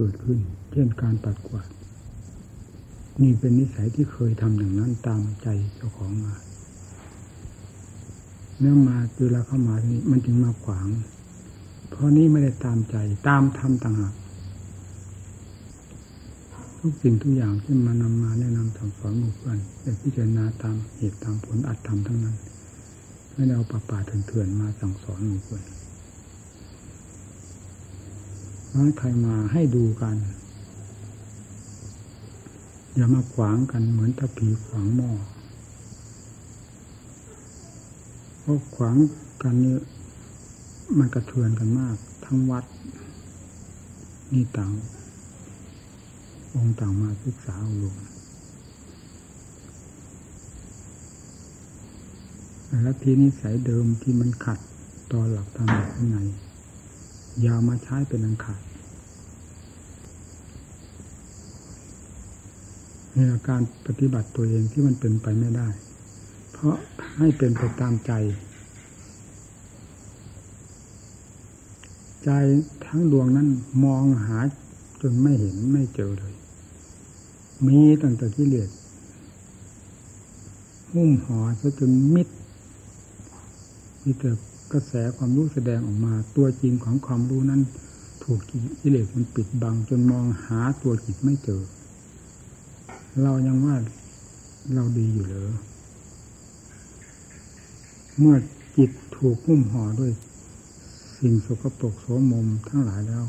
เกิดขึ้น เช่นการปัดกวาดนี่เป็นนิสัยที่เคยทำอย่างนั้นตามใจเจ้าของมาเนื่อมาเวลาเข้ามาที่นี่มันจึงมาขวาง เพราะนี้ไม่ได้ตามใจตามทำต่างหากทุกสิ่งทุกอย่างที่มานำมาแนะนำสั่งสอนหมู่เพื่อนแต่พิจารณาตามเหตุตามผลอัดทำทั้งนั้น ไม่ได้เอาป่าป่าเถื่อนๆมาสั่งสอนหมู่เพื่อน ให้ใครมาให้ดูกัน อย่ามาขวางกันเหมือนตะผีขวางหม้อเพราะขวางกันนี่มันกระเทือนกันมาก ทั้งวัด นี่ต่างองค์ต่างมาศึกษาอบรมแล้วทีนิสัยเดิมที่มันขัดต่อหลักธรรมข้างใน ยาวมาใช้เป็นอันขาดนี่การปฏิบัติตัวเองที่มันเป็นไปไม่ได้ เพราะให้เป็นไปตามใจ ใจทั้งดวงนั้นมองหาจนไม่เห็นไม่เจอเลย มีตั้งแต่กิเลสหุ้มห่อซะจนมิดมีแต่ กระแสความรู้แสดงออกมา ตัวจริงของความรู้นั้น ถูกกิเลสมันปิดบัง จนมองหาตัวจิตไม่เจอ เรายังว่าเราดีอยู่เหรอเมื่อจิตถูกหุ้มห่อด้วย สิ่งสกปรกโสมมทั้งหลายแล้ว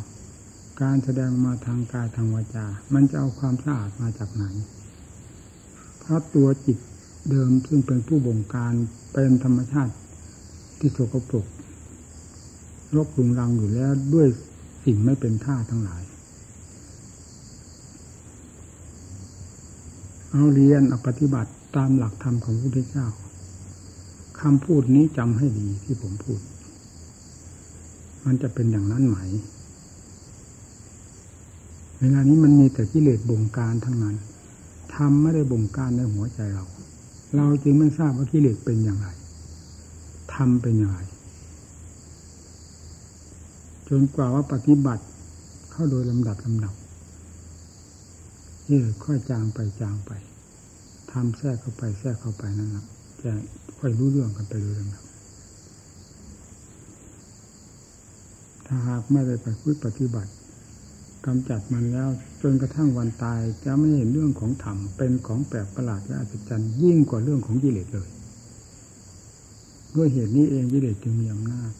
การแสดงมาทางกายทางวาจา มันจะเอาความสะอาดมาจากไหนเพราะตัวจิตเดิมซึ่งเป็นผู้บงการเป็นธรรมชาติ ที่สกปรกรกรุงรังอยู่แล้วด้วยสิ่งไม่เป็นท่าทั้งหลาย เอาเรียนเอาปฏิบัติตามหลักธรรมของพระพุทธเจ้าคำพูดนี้จำให้ดีที่ผมพูด มันจะเป็นอย่างนั้นไหม เวลานี้มันมีแต่กิเลสบงการทั้งนั้นทำไม่ได้บงการในหัวใจเรา เราจึงไม่ทราบว่ากิเลสเป็นอย่างไร ทำเป็นอย่างไรจนกว่าว่าปฏิบัติเข้าโดยลำดับลำดับนี่ค่อยจางไปจางไปทำแทรกเข้าไปแทรกเข้าไปนั่นแหละจะค่อยรู้เรื่องกันไปโดยลำดับถ้าหากไม่ได้ไปพูดปฏิบัติกำจัดมันแล้ว จนกระทั่งวันตายจะไม่เห็นเรื่องของธรรมเป็นของแปลกประหลาดและอัศจรรย์ยิ่งกว่าเรื่องของกิเลสเลย ด้วยเหตุนี้เองกิเลสจึงมีอำนาจ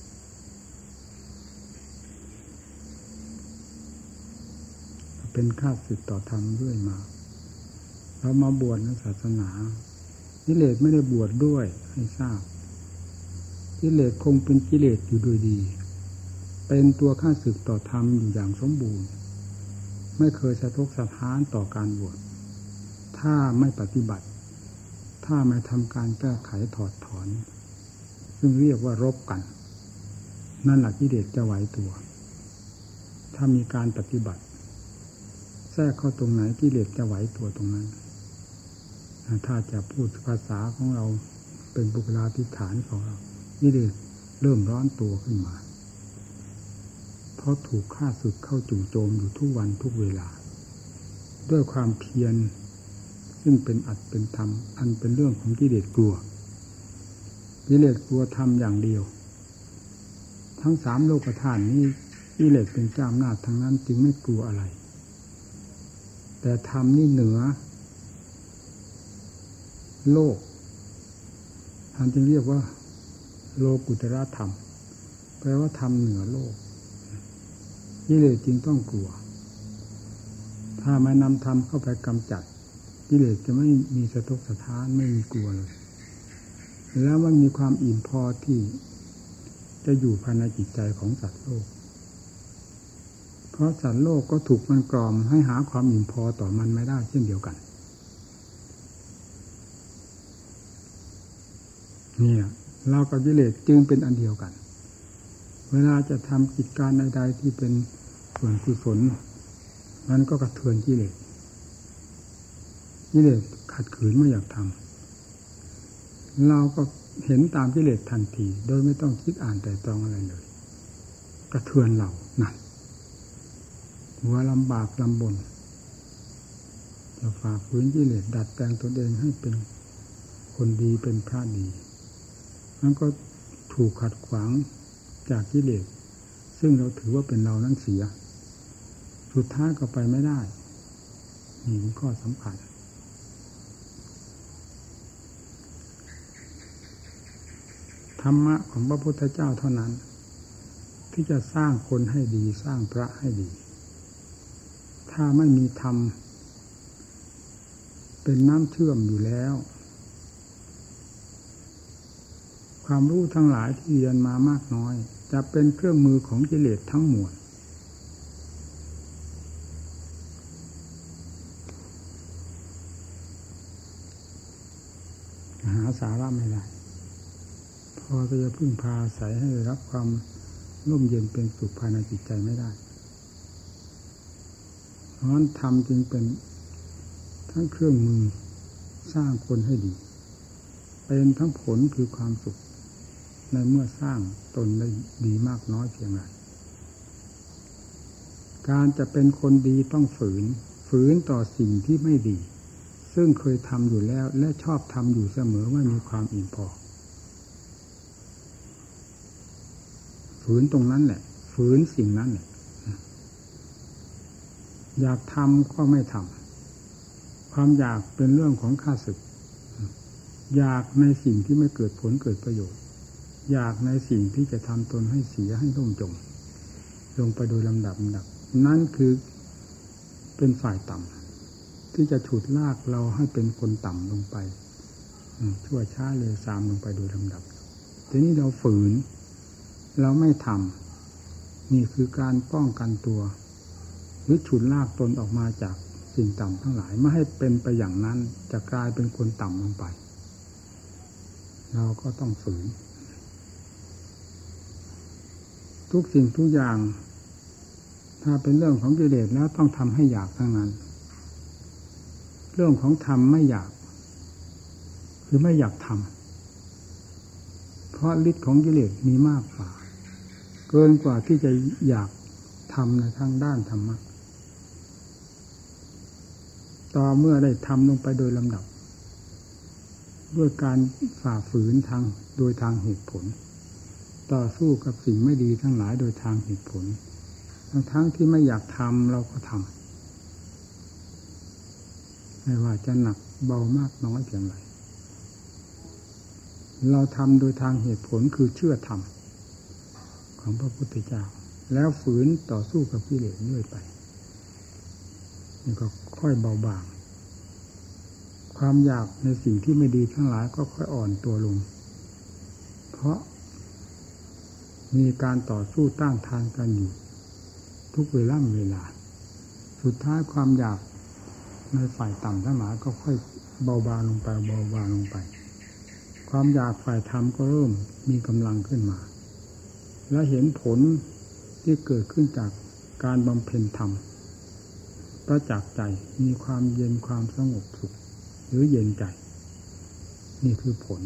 เป็นข้าศึกต่อธรรมด้วยมาเรามาบวชในศาสนากิเลสไม่ได้บวชดด้วยให้ทราบกิเลสคงเป็นกิเลสอยู่โดยดี เป็นตัวข้าศึกต่อธรรมอยู่อย่างสมบูรณ์ ไม่เคยสะทกสะท้านต่อการบวชถ้าไม่ปฏิบัติ ถ้าไม่ทำการแก้ไขถอดถอน ซึ่งเรียกว่ารบกัน นั่นแหละกิเลสจะไหวตัว ถ้ามีการปฏิบัติ แทรกเข้าตรงไหนกิเลสจะไหวตัวตรงนั้น ถ้าจะพูดภาษาของเราเป็นบุคลาธิฐานของเรากิเลสเริ่มร้อนตัวขึ้นมา เพราะถูกฆ่าศึกเข้าจู่โจมอยู่ทุกวันทุกเวลา ด้วยความเพียรซึ่งเป็นอัดเป็นธรรม อันเป็นเรื่องของกิเลสกลัว กิเลสกลัวทำอย่างเดียว ทั้งสามโลกธาตุนี้กิเลสเป็นเจ้าอำนาจทั้งนั้นจึงไม่กลัวอะไร แต่ธรรมนี่เหนือ โลกท่านจึงเรียกว่า โลกุตระธรรมแปลว่าธรรมเหนือโลกกิเลสจึงต้องกลัว ถ้าไม่นำธรรมเข้าไปกำจัดกิเลสจะไม่มีสะทกสะท้านไม่มีกลัวเลย แล้วมันมีความอิ่มพอที่จะอยู่ภายในจิตใจของสัตว์โลก เพราะสัตว์โลกก็ถูกมันกรอมให้หาความอิ่มพอต่อมันไม่ได้เช่นเดียวกัน เนี่ยเรากับกิเลสจึงเป็นอันเดียวกัน เวลาจะทำกิจการใดๆที่เป็นส่วนกุศลมันก็กระเทือนกิเลสกิเลสขัดขืนไม่อยากทำ เราก็เห็นตามกิเลสทันที โดยไม่ต้องคิดอ่านแต่ตองอะไรเลย กระเทือนเรานั่นหัวลำบากลำบนจะฝ่าฝืนกิเลสดัดแปลงตนเองให้เป็นคนดีเป็นพระดีมันก็ถูกขัดขวางจากกิเลสซึ่งเราถือว่าเป็นเรานั้นเสีย สุดท้ายก็ไปไม่ได้นี่เป็นข้อสำคัญ ธรรมะของพระพุทธเจ้าเท่านั้น ที่จะสร้างคนให้ดีสร้างพระให้ดี ถ้าไม่มีธรรม เป็นน้ำเชื่อมอยู่แล้ว ความรู้ทั้งหลายที่เรียนมามากน้อย จะเป็นเครื่องมือของกิเลสทั้งหมดหาสาระไม่ได้ อจะพึ่งพาอาศัยให้รับความร่มเย็นเป็นสุขภายในจิตใจไม่ได้เพราะนั้นธรรมจึงเป็นทั้งเครื่องมือสร้างคนให้ดี เป็นทั้งผลคือความสุข ในเมื่อสร้างตนได้ดีมากน้อยเพียงไรการจะเป็นคนดีต้องฝืน ฝืนต่อสิ่งที่ไม่ดี ซึ่งเคยทำอยู่แล้วและชอบทำอยู่เสมอไม่มีความอิ่มพอ ฝืนตรงนั้นแหละ ฝืนสิ่งนั้นแหละอยากทำก็ไม่ทำความอยากเป็นเรื่องของข้าศึก อยากในสิ่งที่ไม่เกิดผลเกิดประโยชน์ อยากในสิ่งที่จะทำตนให้เสียให้ร่มจม ลงไปโดยลำดับลำดับ นั่นคือเป็นฝ่ายต่ำที่จะฉุดลากเราให้เป็นคนต่ำลงไปชั่วช้าเลยสามลงไปโดยลำดับทีนี้เราฝืน เราไม่ทำนี่คือการป้องกันตัวหรือฉุดลากตนออกมาจากสิ่งต่ำทั้งหลายไม่ให้เป็นไปอย่างนั้นจะกลายเป็นคนต่ำลงไป เราก็ต้องฝืน ทุกสิ่งทุกอย่าง ถ้าเป็นเรื่องของกิเลสแล้วต้องทำให้อยากทั้งนั้น เรื่องของธรรมไม่อยาก คือไม่อยากทำเพราะฤทธิ์ของกิเลสมีมากกว่า เกินกว่าที่จะอยากทำในทางด้านธรรมะต่อเมื่อได้ทำลงไปโดยลำดับ ด้วยการฝ่าฝืนทางโดยทางเหตุผล ต่อสู้กับสิ่งไม่ดีทั้งหลายโดยทางเหตุผล ทั้งทั้งที่ไม่อยากทำเราก็ทำไม่ว่าจะหนักเบามากน้อยเพียงไรเราทำโดยทางเหตุผลคือเชื่อธรรม ของพระพุทธเจ้า แล้วฝืนต่อสู้กับกิเลสเรื่อยไปนี่ก็ค่อยเบาบาง ความอยากในสิ่งที่ไม่ดีทั้งหลายก็ค่อยอ่อนตัวลง เพราะมีการต่อสู้ต้านทานกันอยู่ ทุกเวลาเวลา สุดท้ายความอยากในฝ่ายต่ำทั้งหลายก็ค่อยเบาบางลงไปเบาบางลงไป ความอยากฝ่ายธรรมก็เริ่มมีกำลังขึ้นมา และเห็นผลที่เกิดขึ้นจากการบำเพ็ญธรรมประจักษ์ใจมีความเย็นความสงบสุข หรือเย็นใจ นี่คือผล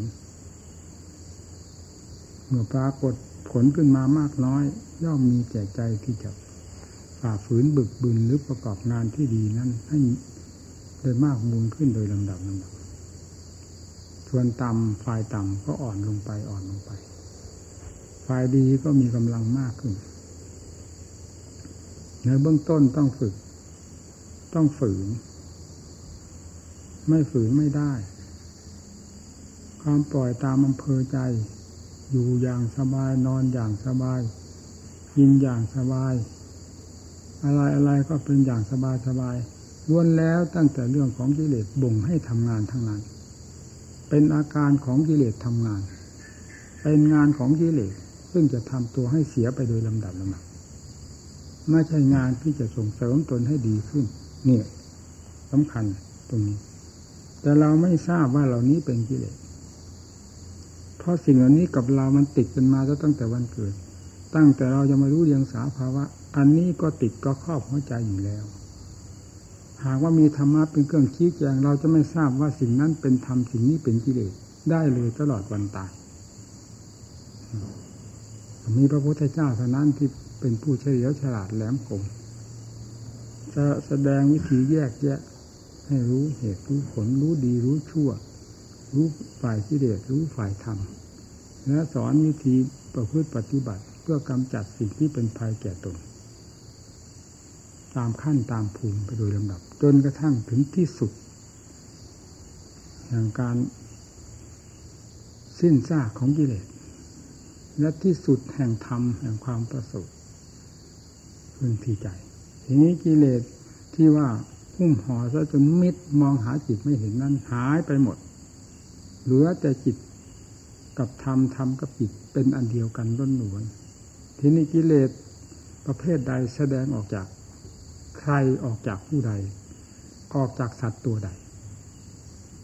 เมื่อปรากฏผลขึ้นมามากน้อย ย่อมมีแก่ใจที่จะฝ่าฝืนบึกบึนหรือประกอบงานที่ดีนั้นให้โดยมากมูลขึ้นโดยลำดับลำดับส่วนต่ำฝ่ายต่ำก็อ่อนลงไปอ่อนลงไป ฝ่ายดีก็มีกำลังมากขึ้น ในเบื้องต้นต้องฝึก ต้องฝืน ไม่ฝืนไม่ได้ ความปล่อยตามอำเภอใจ อยู่อย่างสบายนอนอย่างสบายกินอย่างสบาย อะไรอะไรก็เป็นอย่างสบายสบายล้วนแล้วตั้งแต่เรื่องของกิเลสบ่งให้ทำงานทั้งนั้น เป็นอาการของกิเลสทำงาน เป็นงานของกิเลส ซึ่งจะทำตัวให้เสียไปโดยลำดับลำดับไม่ใช่งานที่จะส่งเสริมตนให้ดีขึ้น เนี่ยสำคัญตรงนี้ แต่เราไม่ทราบว่าเหล่านี้เป็นกิเลสเพราะสิ่งเหล่านี้กับเรามันติดกันมาตั้งแต่วันเกิด ตั้งแต่เราจะมารู้เรียงสาภาวะ อันนี้ก็ติดก็ครอบหัวใจอยู่แล้ว หากว่ามีธรรมะเป็นเครื่องชี้แจง เราจะไม่ทราบว่าสิ่งนั้นเป็นธรรมสิ่งนี้เป็นกิเลสได้เลยตลอดวันตาย มีพระพุทธเจ้าเท่านั้นที่เป็นผู้เฉลียวฉลาดแหลมคมจะแสดงวิธีแยกแยะ ให้รู้เหตุรู้ผลรู้ดีรู้ชั่ว รู้ฝ่ายกิเลสรู้ฝ่ายธรรมและสอนวิธีประพฤติปฏิบัติเพื่อกำจัดสิ่งที่เป็นภัยแก่ตน ตามขั้นตามภูมิไปโดยลำดับ จนกระทั่งถึงที่สุดแห่งการสิ้นซากของกิเลส และที่สุดแห่งธรรมแห่งความประสูติพึงที่ใจ ทีนี้กิเลสที่ว่าหุ้มห่อซะจนมิดมองหาจิตไม่เห็นนั้นหายไปหมด เหลือแต่จิตกับธรรมธรรมกับจิตเป็นอันเดียวกันล้นหนวน ทีนี้กิเลสประเภทใดแสดงออกจากใครออกจากผู้ใด ออกจากสัตว์ตัวใด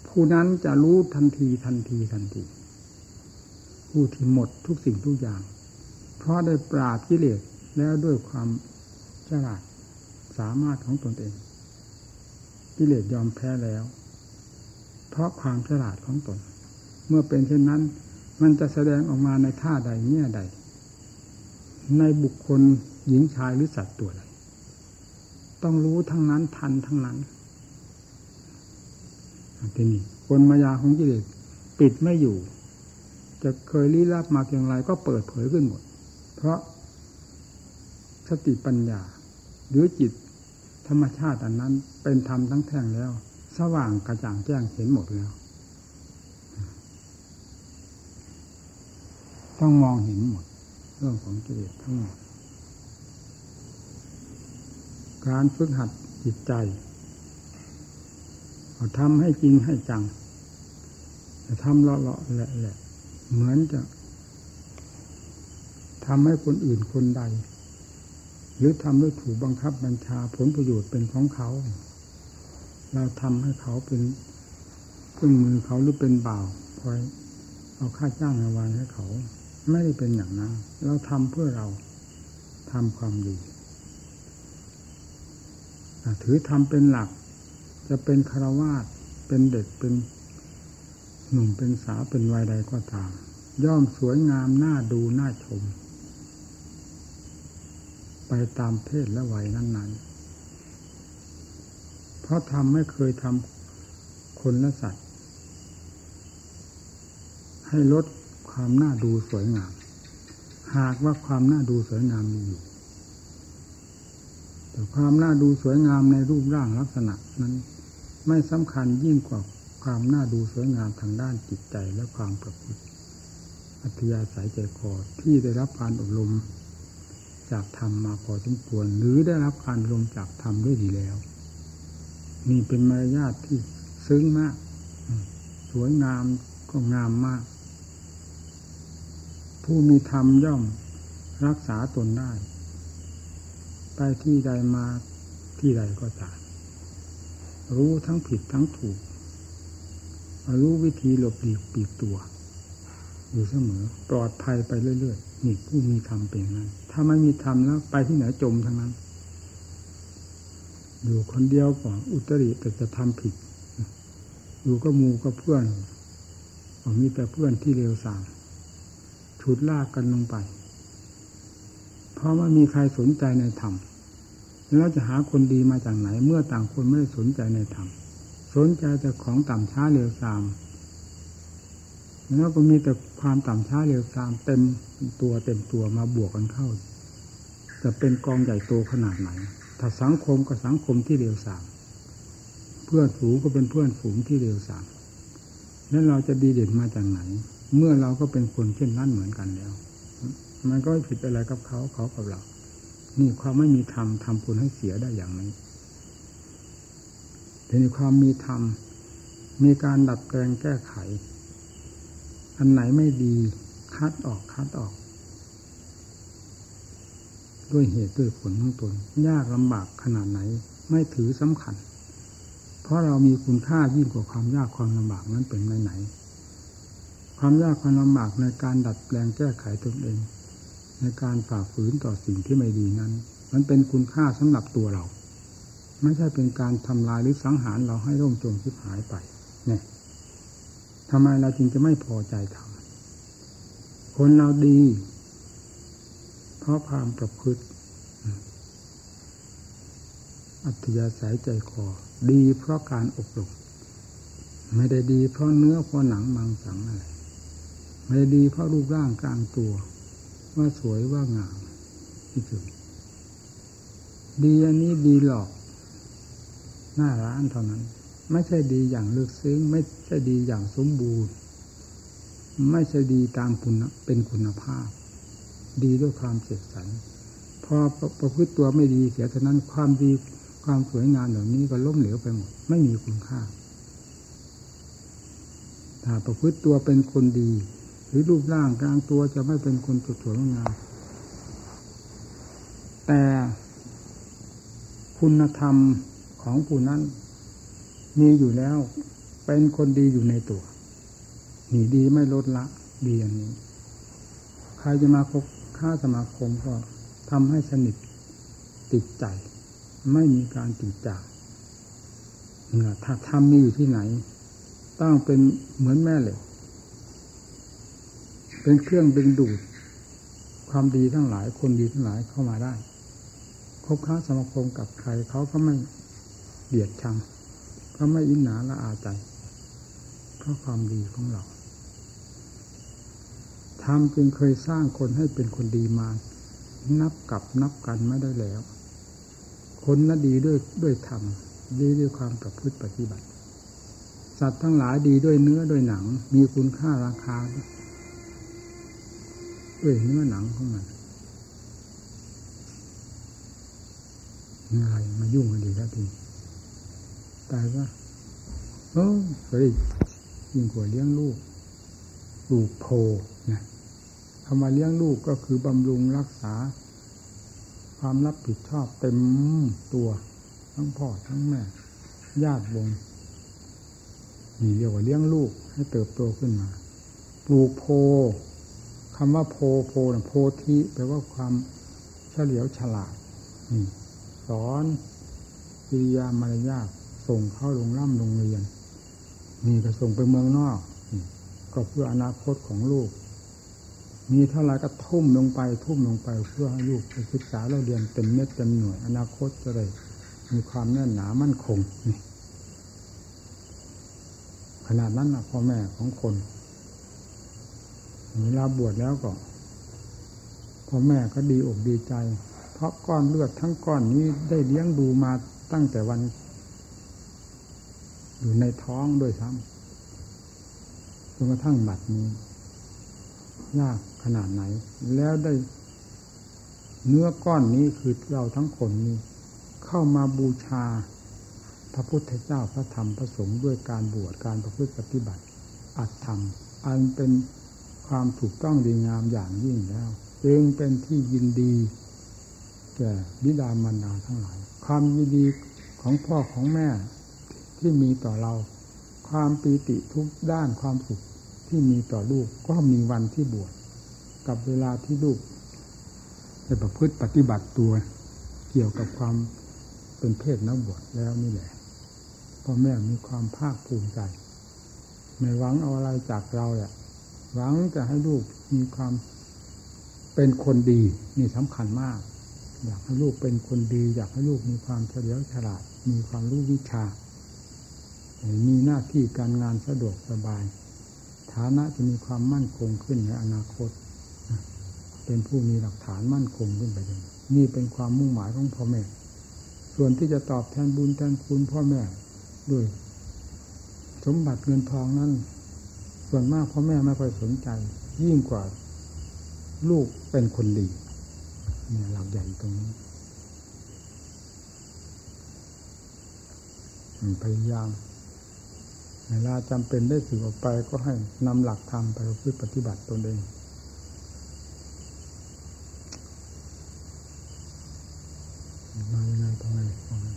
ผู้นั้นจะรู้ทันทีทันทีทันที ผู้ที่หมดทุกสิ่งทุกอย่าง เพราะได้ปราบกิเลสแล้วด้วยความฉลาดสามารถของตนเอง กิเลสยอมแพ้แล้ว เพราะความฉลาดของตน เมื่อเป็นเช่นนั้น มันจะแสดงออกมาในท่าใดแง่ใด ในบุคคลหญิงชายหรือสัตว์ตัวใดต้องรู้ทั้งนั้นทันทั้งนั้นทีนี้คนมายาของกิเลสปิดไม่อยู่ จะเคยลี้ลับมาเพียงไรก็เปิดเผยขึ้นหมด เพราะสติปัญญา หรือจิตธรรมชาติอันนั้น เป็นธรรมทั้งแท่งแล้ว สว่างกระจ่างแจ้งเห็นหมดแล้ว ต้องมองเห็นหมด เรื่องของกิเลสทั้งหมดการฝึกหัดจิตใจทำให้จริงให้จังทำเลาะๆแหละ เหมือนจะทำให้คนอื่นคนใด หรือทำด้วยถูกบังคับบัญชาผลประโยชน์เป็นของเขา เราทำให้เขาเป็นเครื่องมือเขาหรือเป็นบ่าวคอยเอาค่าจ้างมาวางให้เขา ไม่ได้เป็นอย่างนั้น เราทำเพื่อเราทำความดีถือทำเป็นหลัก จะเป็นคารวาสเป็นเด็กเป็น หนุ่มเป็นสาวเป็นวัยใดก็ตาม ย่อมสวยงามน่าดูน่าชม ไปตามเพศและวัยนั้นๆ เพราะทำไม่เคยทำคนและสัตว์ ให้ลดความน่าดูสวยงาม หากว่าความน่าดูสวยงามมีอยู่แต่ความน่าดูสวยงามในรูปร่างลักษณะนั้น ไม่สำคัญยิ่งกว่า ความน่าดูสวยงามทางด้านจิตใจและความประพฤติอัธยาศัยใจคอที่ได้รับการอบรมจากธรรมมาพอสมควรหรือได้รับการลมจากธรรมด้วยดีแล้ว นี่เป็นมารยาทที่ซึ้งมาก สวยงามก็งามมาก ผู้มีธรรมย่อมรักษาตนได้ ไปที่ใดมาที่ใดก็ตามรู้ทั้งผิดทั้งถูก รู้วิธีหลบหลีกปีกตัว อยู่เสมอ ปลอดภัยไปเรื่อยๆนี่ผู้มีธรรมเป็นนั้น ถ้าไม่มีธรรมแล้ว ไปที่ไหนจมทั้งนั้น อยู่คนเดียวก่อนอุตริแต่จะทำผิด อยู่ก็มูก็เพื่อนมีแต่เพื่อนที่เร็วสามฉุดลากกันลงไป เพราะว่ามีใครสนใจในธรรมแล้วจะหาคนดีมาจากไหน เมื่อต่างคนไม่ได้สนใจในธรรม สนใจแต่ของต่ำช้าเร็วซามแล้วก็มีแต่ความต่ำช้าเร็วซามเต็มตัวเต็มตัวมาบวกกันเข้า จะเป็นกองใหญ่โตขนาดไหน ถ้าสังคมก็สังคมที่เร็วสาม เพื่อนฝูงก็เป็นเพื่อนฝูงที่เร็วสามแล้วเราจะดีเด่นมาจากไหน เมื่อเราก็เป็นคนเช่นนั้นเหมือนกันแล้ว มันก็ผิดอะไรกับเขาเขากับเรา นี่ความไม่มีธรรมทำคุณให้เสียได้อย่างนี้ แต่ในความมีธรรม มีการดัดแปลงแก้ไข อันไหนไม่ดีคัดออกคัดออก ด้วยเหตุด้วยผลของตน ยากลำบากขนาดไหน ไม่ถือสำคัญ เพราะเรามีคุณค่ายิ่งกว่าความยากความลำบากนั้นเป็นไหนไหนความยากความลำบากในการดัดแปลงแก้ไขตนเอง ในการฝ่าฝืนต่อสิ่งที่ไม่ดีนั้น มันเป็นคุณค่าสำหรับตัวเรา ไม่ใช่เป็นการทำลายหรือสังหารเราให้ร่มจมทิพหายไป เนี่ยทำไมเราจึงจะไม่พอใจทำคนเราดี เพราะความประพฤติ อัธยาศัยใจคอ ดีเพราะการอบรมไม่ได้ดีเพราะเนื้อเพราะหนังมังสังอะไรไม่ได้ดีเพราะรูปร่างกลางตัว ว่าสวยว่างามที่สุดดีอันนี้ดีหลอก หน้าร้านเท่านั้น ไม่ใช่ดีอย่างลึกซึ้ง ไม่ใช่ดีอย่างสมบูรณ์ ไม่ใช่ดีตามคุณเป็นคุณภาพ ดีด้วยความเจ็บสันพอประพฤติตัวไม่ดีเสียเท่านั้นความดีความสวยงามเหล่านี้ก็ล้มเหลวไปหมด ไม่มีคุณค่า ถ้าประพฤติตัวเป็นคนดี หรือรูปร่างกลางตัวจะไม่เป็นคนสวยงามแต่คุณธรรม ของผู้นั้น มีอยู่แล้ว เป็นคนดีอยู่ในตัวนี่ดีไม่ลดละ ดีอันนี้ ใครจะมาคบค้าสมาคมก็ทำให้สนิทติดใจ ไม่มีการติดจากเนี่ยถ้าทำมีอยู่ที่ไหน ต้องเป็นเหมือนแม่เหล็กเป็นเครื่องดึงดูด ความดีทั้งหลายคนดีทั้งหลายเข้ามาได้คบค้าสมาคมกับใครเขาก็ไม่ เบียดชังก็ไม่อินหนาละอาใจ เพราะความดีของเราทำจึงเคยสร้างคนให้เป็นคนดีมา นับกับนับกันไม่ได้แล้ว คนนั้นดีด้วยด้วยธรรมดีด้วยความประพฤติปฏิบัติ สัตว์ทั้งหลายดีด้วยเนื้อด้วยหนัง มีคุณค่าราคาด้วยเนื้อหนังของมันอะไรมายุ่งกันดีแล้วที ตายว่าเออเฮ้ยยิ่งกว่าเลี้ยงลูกปลูกโพนะคำว่าเลี้ยงลูกก็คือบำรุงรักษา ความรับผิดชอบเต็มตัว ทั้งพ่อทั้งแม่ ญาติวงนี่เรียกว่าเลี้ยงลูกให้เติบโตขึ้นมา ปลูกโพคำว่าโพโพนะโพธิแปลว่าความเฉลียวฉลาดนี่สอนกิริยามารยาท ส่งเข้าโรงร่ำโรงเรียนมีก็ส่งไปเมืองนอก ก็เพื่ออนาคตของลูก มีเท่าไรก็ทุ่มลงไป ทุ่มลงไปเพื่อให้ลูกไปศึกษาเราเรียนเต็มเม็ดเต็มหน่วย อนาคตจะได้มีความแน่นหนามั่นคงนี่ขนาดนั้นนะพ่อแม่ของคนเวลาบวชแล้วก็พ่อแม่ก็ดีอกดีใจ เพราะก้อนเลือดทั้งก้อนนี้ได้เลี้ยงดูมาตั้งแต่วัน อยู่ในท้องด้วยซ้ำจนกระทั่งบัดนี้ ยากขนาดไหน แล้วได้เนื้อก้อนนี้คือเราทั้งคนนี้ เข้ามาบูชา พระพุทธเจ้าพระธรรมพระสงฆ์ด้วยการบวชการประพฤติปฏิบัติ อัตธรรม อันเป็นความถูกต้องดีงามอย่างยิ่งแล้วจึงเป็นที่ยินดีแก่บิดามารดาทั้งหลาย ความยินดีของพ่อของแม่ ที่มีต่อเรา ความปีติทุกด้านความสุขที่มีต่อลูกก็มีวันที่บวชกับเวลาที่ลูกจะประพฤติปฏิบัติตัว เกี่ยวกับความเป็นเพศนักบวชแล้วนี่แหละพ่อแม่มีความภาคภูมิใจไม่หวังเอาอะไรจากเราแหละหวังจะให้ลูกมีความเป็นคนดีนี่สำคัญมาก อยากให้ลูกเป็นคนดี อยากให้ลูกมีความเฉลียวฉลาด มีความรู้วิชา มีหน้าที่การงานสะดวกสบาย ฐานะจะมีความมั่นคงขึ้นในอนาคต เป็นผู้มีหลักฐานมั่นคงขึ้นไปเลยนี่เป็นความมุ่งหมายของพ่อแม่ ส่วนที่จะตอบแทนบุญแทนคุณพ่อแม่ด้วย สมบัติเงินทองนั้น ส่วนมากพ่อแม่ไม่ค่อยสนใจ ยิ่งกว่าลูกเป็นคนดีเนี่ยหลักใหญ่ตรงนี้พยายาม เวลาจำเป็นได้สื่อออกไปก็ให้นำหลักธรรมไปพึ่ปฏิบัติตนเองมายังไงตรงไหนตรงไหน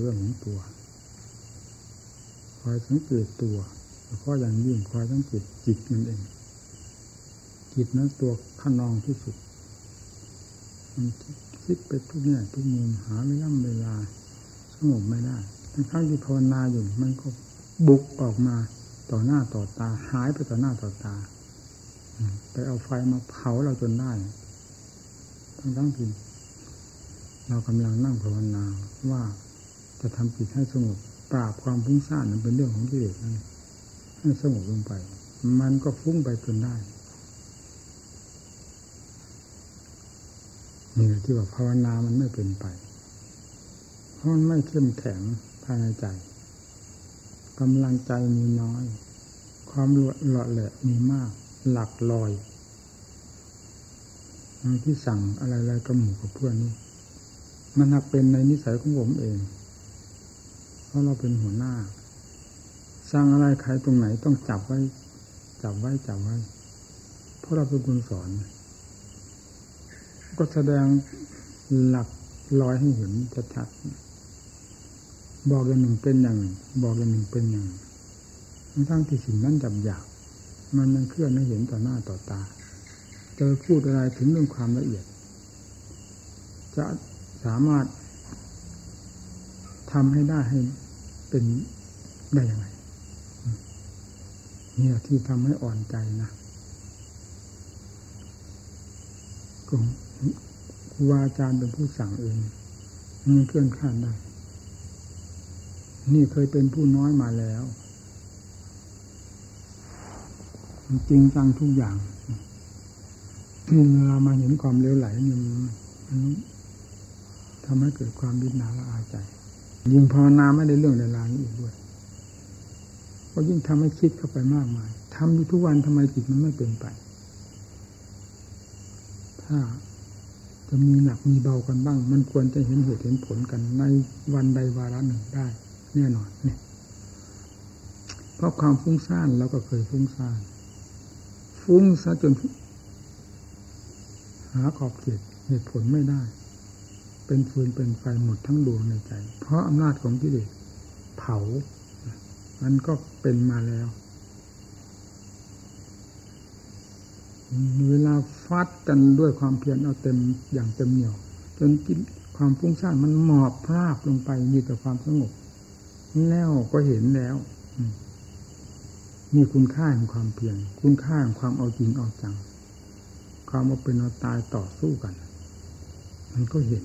เรื่องของตัวคอยสังเกตตัวแล้วก็อย่างยิ่งคอยสังเกตจิตมันเอง จิตนั้นตัวขนองที่สุด มันคิดไปทุกแง่ทุกมุมหาไม่ย่ำเวลา งบไม่ได้ทั้งที่ภาวนาอยู่มันก็บุกออกมาต่อหน้าต่อตา หายไปต่อหน้าต่อตาไปเอาไฟมาเผาเราจนได้ ทั้งทั้งที่เรากำลังนั่งภาวนาว่าจะทำจิตให้สงบปราบความฟุ้งซ่านนั้นเป็นเรื่องของกิเลสนั่นให้สงบลงไป มันก็ฟุ้งไปจนได้นี่ที่ว่าภาวนามันไม่เป็นไป มันไม่เข้มแข็งภายในใจกำลังใจมีน้อย ความหล่อแหละมีมาก หลักลอยที่สั่งอะไรๆกับหมู่กับเพื่อนนี่มันหักเป็นในนิสัยของผมเอง เพราะเราเป็นหัวหน้า สร้างอะไรใครตรงไหนต้องจับไว้ จับไว้จับไว้ เพราะเราเป็นคนสอน ก็แสดงหลักลอยให้เห็นชัดๆ บอกอย่างหนึ่งเป็นอย่างหนึ่งบอกอย่างหนึ่งเป็นอย่างทั้งที่สิ่งนั้นจับหยาบมันมันเคลื่อนให้เห็นต่อหน้าต่อตาจะพูดอะไรถึงเรื่องความละเอียด จะสามารถทำให้ได้ให้เป็นได้ยังไงเนี่ยที่ทำให้อ่อนใจนะครูอาจารย์เป็นผู้สั่งเองมันเคลื่อนข้านได้ นี่เคยเป็นผู้น้อยมาแล้ว จริงจังทุกอย่างเรามาเห็นความเลวไหลนี่มันทำให้เกิดความวินาละอาใจ ยิ่งภาวนาไม่ได้เรื่องในราอีกด้วยก็ยิ่งทำให้คิดเข้าไปมากมายทำอยู่ทุกวันทำไมจิตมันไม่เป็นไป ถ้าจะมีหนักมีเบากันบ้าง มันควรจะเห็นเหตุเห็นผลกันในวันใดวาระหนึ่งได้ แน่นอนเนี่ยเพราะความฟุ้งซ่านเราก็เคยฟุ้งซ่าน ฟุ้งซะจน หาขอบเขตเหตุผลไม่ได้ เป็นฟืนเป็นไฟหมดทั้งดวงในใจ เพราะอำนาจของกิเลสเผา มันก็เป็นมาแล้วเวลาฟัดกันด้วยความเพียรเอาเต็มอย่างเต็มเหนี่ยว จนกินความฟุ้งซ่านมันหมอบพราบลงไปมีแต่ความสงบ แล้วก็เห็นแล้วมีคุณค่าของความเพียรคุณค่าของความเอาจริงเอาจัง ความเอาเป็นเอาตายต่อสู้กัน มันก็เห็น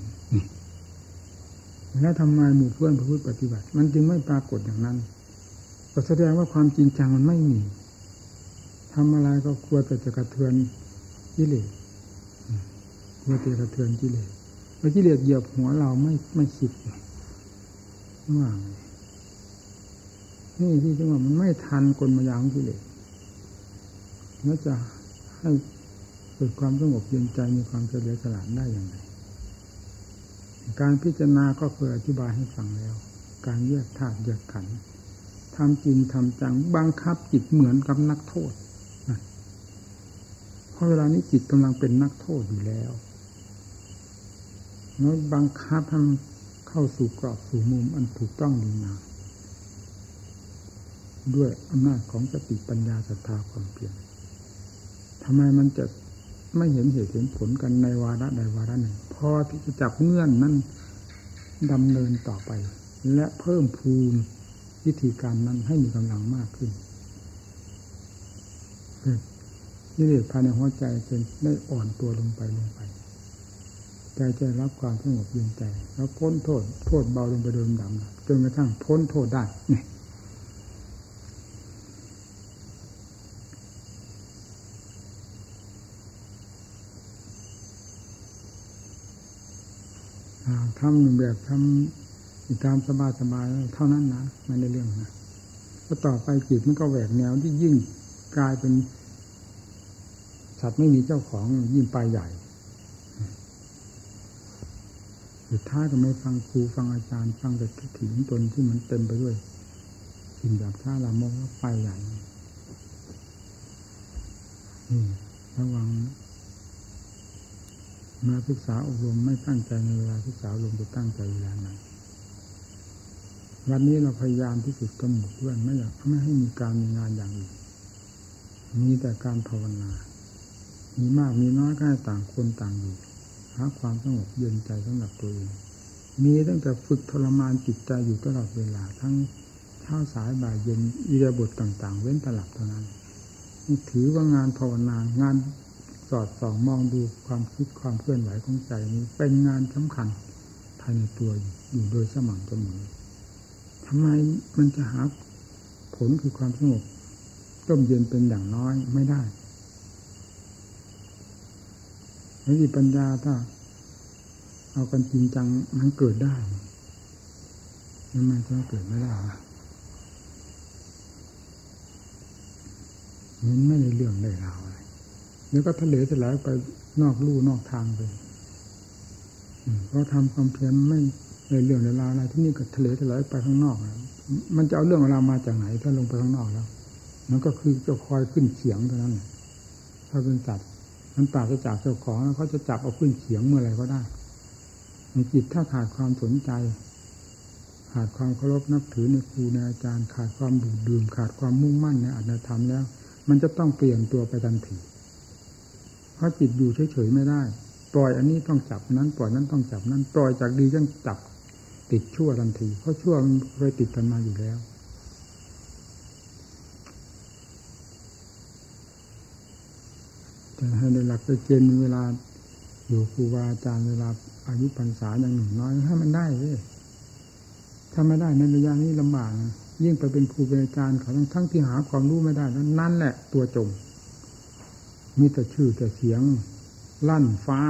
แล้วทำไมหมู่เพื่อนพระพุทธปฏิบัติ มันจึงไม่ปรากฏอย่างนั้นก็แสดงว่าความจริงจังมันไม่มีทำอะไรก็กลัวแต่จะกระเทือนกิเลสกลัวแต่กระเทือนกิเลสพอกิเลสเหยียบหัวเราไม่ไม่คิดว่า นี่ที่จังว่ามันไม่ทันกลมายาของกิเลสแล้วจะให้เกิดความสงบเย็นใจมีความเฉลียวฉลาดได้อย่างไรการพิจารณาก็เคยอธิบายให้ฟังแล้ว การแยกธาตุแยกขันธ์ทำจริงทำจังบังคับจิตเหมือนกับนักโทษเพราะเวลานี้จิตกำลังเป็นนักโทษอยู่แล้วแล้วบังคับทำเข้าสู่กรอบสู่มุมอันถูกต้องดีงาม ด้วยอำนาจของสติปัญญาศรัทธาความเพียรทำไมมันจะไม่เห็นเหตุเห็นผลกันในวาระใดวาระหนึ่งพอที่จะจับเงื่อนนั้นดำเนินต่อไป และเพิ่มพูนวิธีการนั้นให้มีกำลังมากขึ้นกิเลสภายในหัวใจจนได้อ่อนตัวลงไปลงไปใจจะรับความสงบเย็นใจ แล้วพ้นโทษ โทษเบาลงไปโดยลำดับจนกระทั่งพ้นโทษได้เนี่ย ทำแบบทำตามสบายสบายเท่านั้นนะม่ได้เรื่องนะก็ต่อไปจิตมันก็แหวกแนวที่ยิ่งกลายเป็นสัตว์ไม่มีเจ้าของยิ่งไปใหญ่สุดท้ายก็ไม่ฟังครูฟังอาจารย์ ฟังแต่ถึงตนที่มันเต็มไปด้วยสิ่งแบบช้าละมงไปใหญ่ระวัง มาศึกษาอบรมไม่ตั้งใจในเวลาศึกษาอบรมจะตั้งใจเวลาไหนวันนี้เราพยายามที่สุดกำหนดเพื่อนไม่อยากไม่ให้มีการมีงานอย่างอื่นมีแต่การภาวนา มีมากมีน้อยก็ให้ต่างคนต่างอยู่หาความสงบเย็นใจสำหรับตัวเองมีตั้งแต่ฝึกทรมานจิตใจอยู่ตลอดเวลาทั้งเช้าสายบ่ายเย็นอิเดียบทต่าง ๆ เว้นตลับเท่านั้นถือว่างานภาวนางาน สอดส่องมองดูความคิดความเคลื่อนไหวของใจนี้ เป็นงานสำคัญภายในตัวอยู่โดยสม่ำเสมอทำไมมันจะหาผลคือความสงบต้มเย็นเป็นอย่างน้อยไม่ได้สติปัญญาถ้า เอากันจริงจังมันเกิดได้ทำไมจะเกิดไม่ได้มันไม่ได้เรื่องได้ราว อะไรเดี๋ยวก็ทะเลจะไหลไปนอกลู่นอกทางไปเพราะทำความเพียรไม่ในเรื่องในราวอะไรที่นี่ก็ทะเลจะไหลไปข้างนอกมันจะเอาเรื่องราวมาจากไหนถ้าลงไปข้างนอกแล้ว มันก็คือจะคอยขึ้นเสียงเท่านั้นถ้าเป็นสัตว์มันปราศจากเจ้าของเขาจะจับเอาขึ้นเสียงเมื่อไรก็ได้ในจิตถ้าขาดความสนใจ ขาดความเคารพนับถือในครูในอาจารย์ ขาดความดูดดื่ม ขาดความมุ่งมั่นในอัตธรรมแล้ว มันจะต้องเปลี่ยนตัวไปทันที เพราะจิตอยู่เฉยๆไม่ได้ ปล่อยอันนี้ต้องจับนั้น ปล่อยนั้นต้องจับนั้น ปล่อยจากดียังจับติดชั่วทันที เพราะชั่วมันเคยติดกันมาอยู่แล้วจะให้ในหลักไปเกณฑ์เวลาอยู่ครูบาอาจารย์เวลาอายุพรรษาอย่างหนึ่งน้อยให้มันได้เลยถ้าไม่ได้ในระยะนี้ลำบากยิ่งไปเป็นครูเป็นอาจารย์เขาทั้งทั้งที่หาความรู้ไม่ได้แล้วนั่นแหละตัวจม มีแต่ชื่อแต่เสียงลั่นฟ้า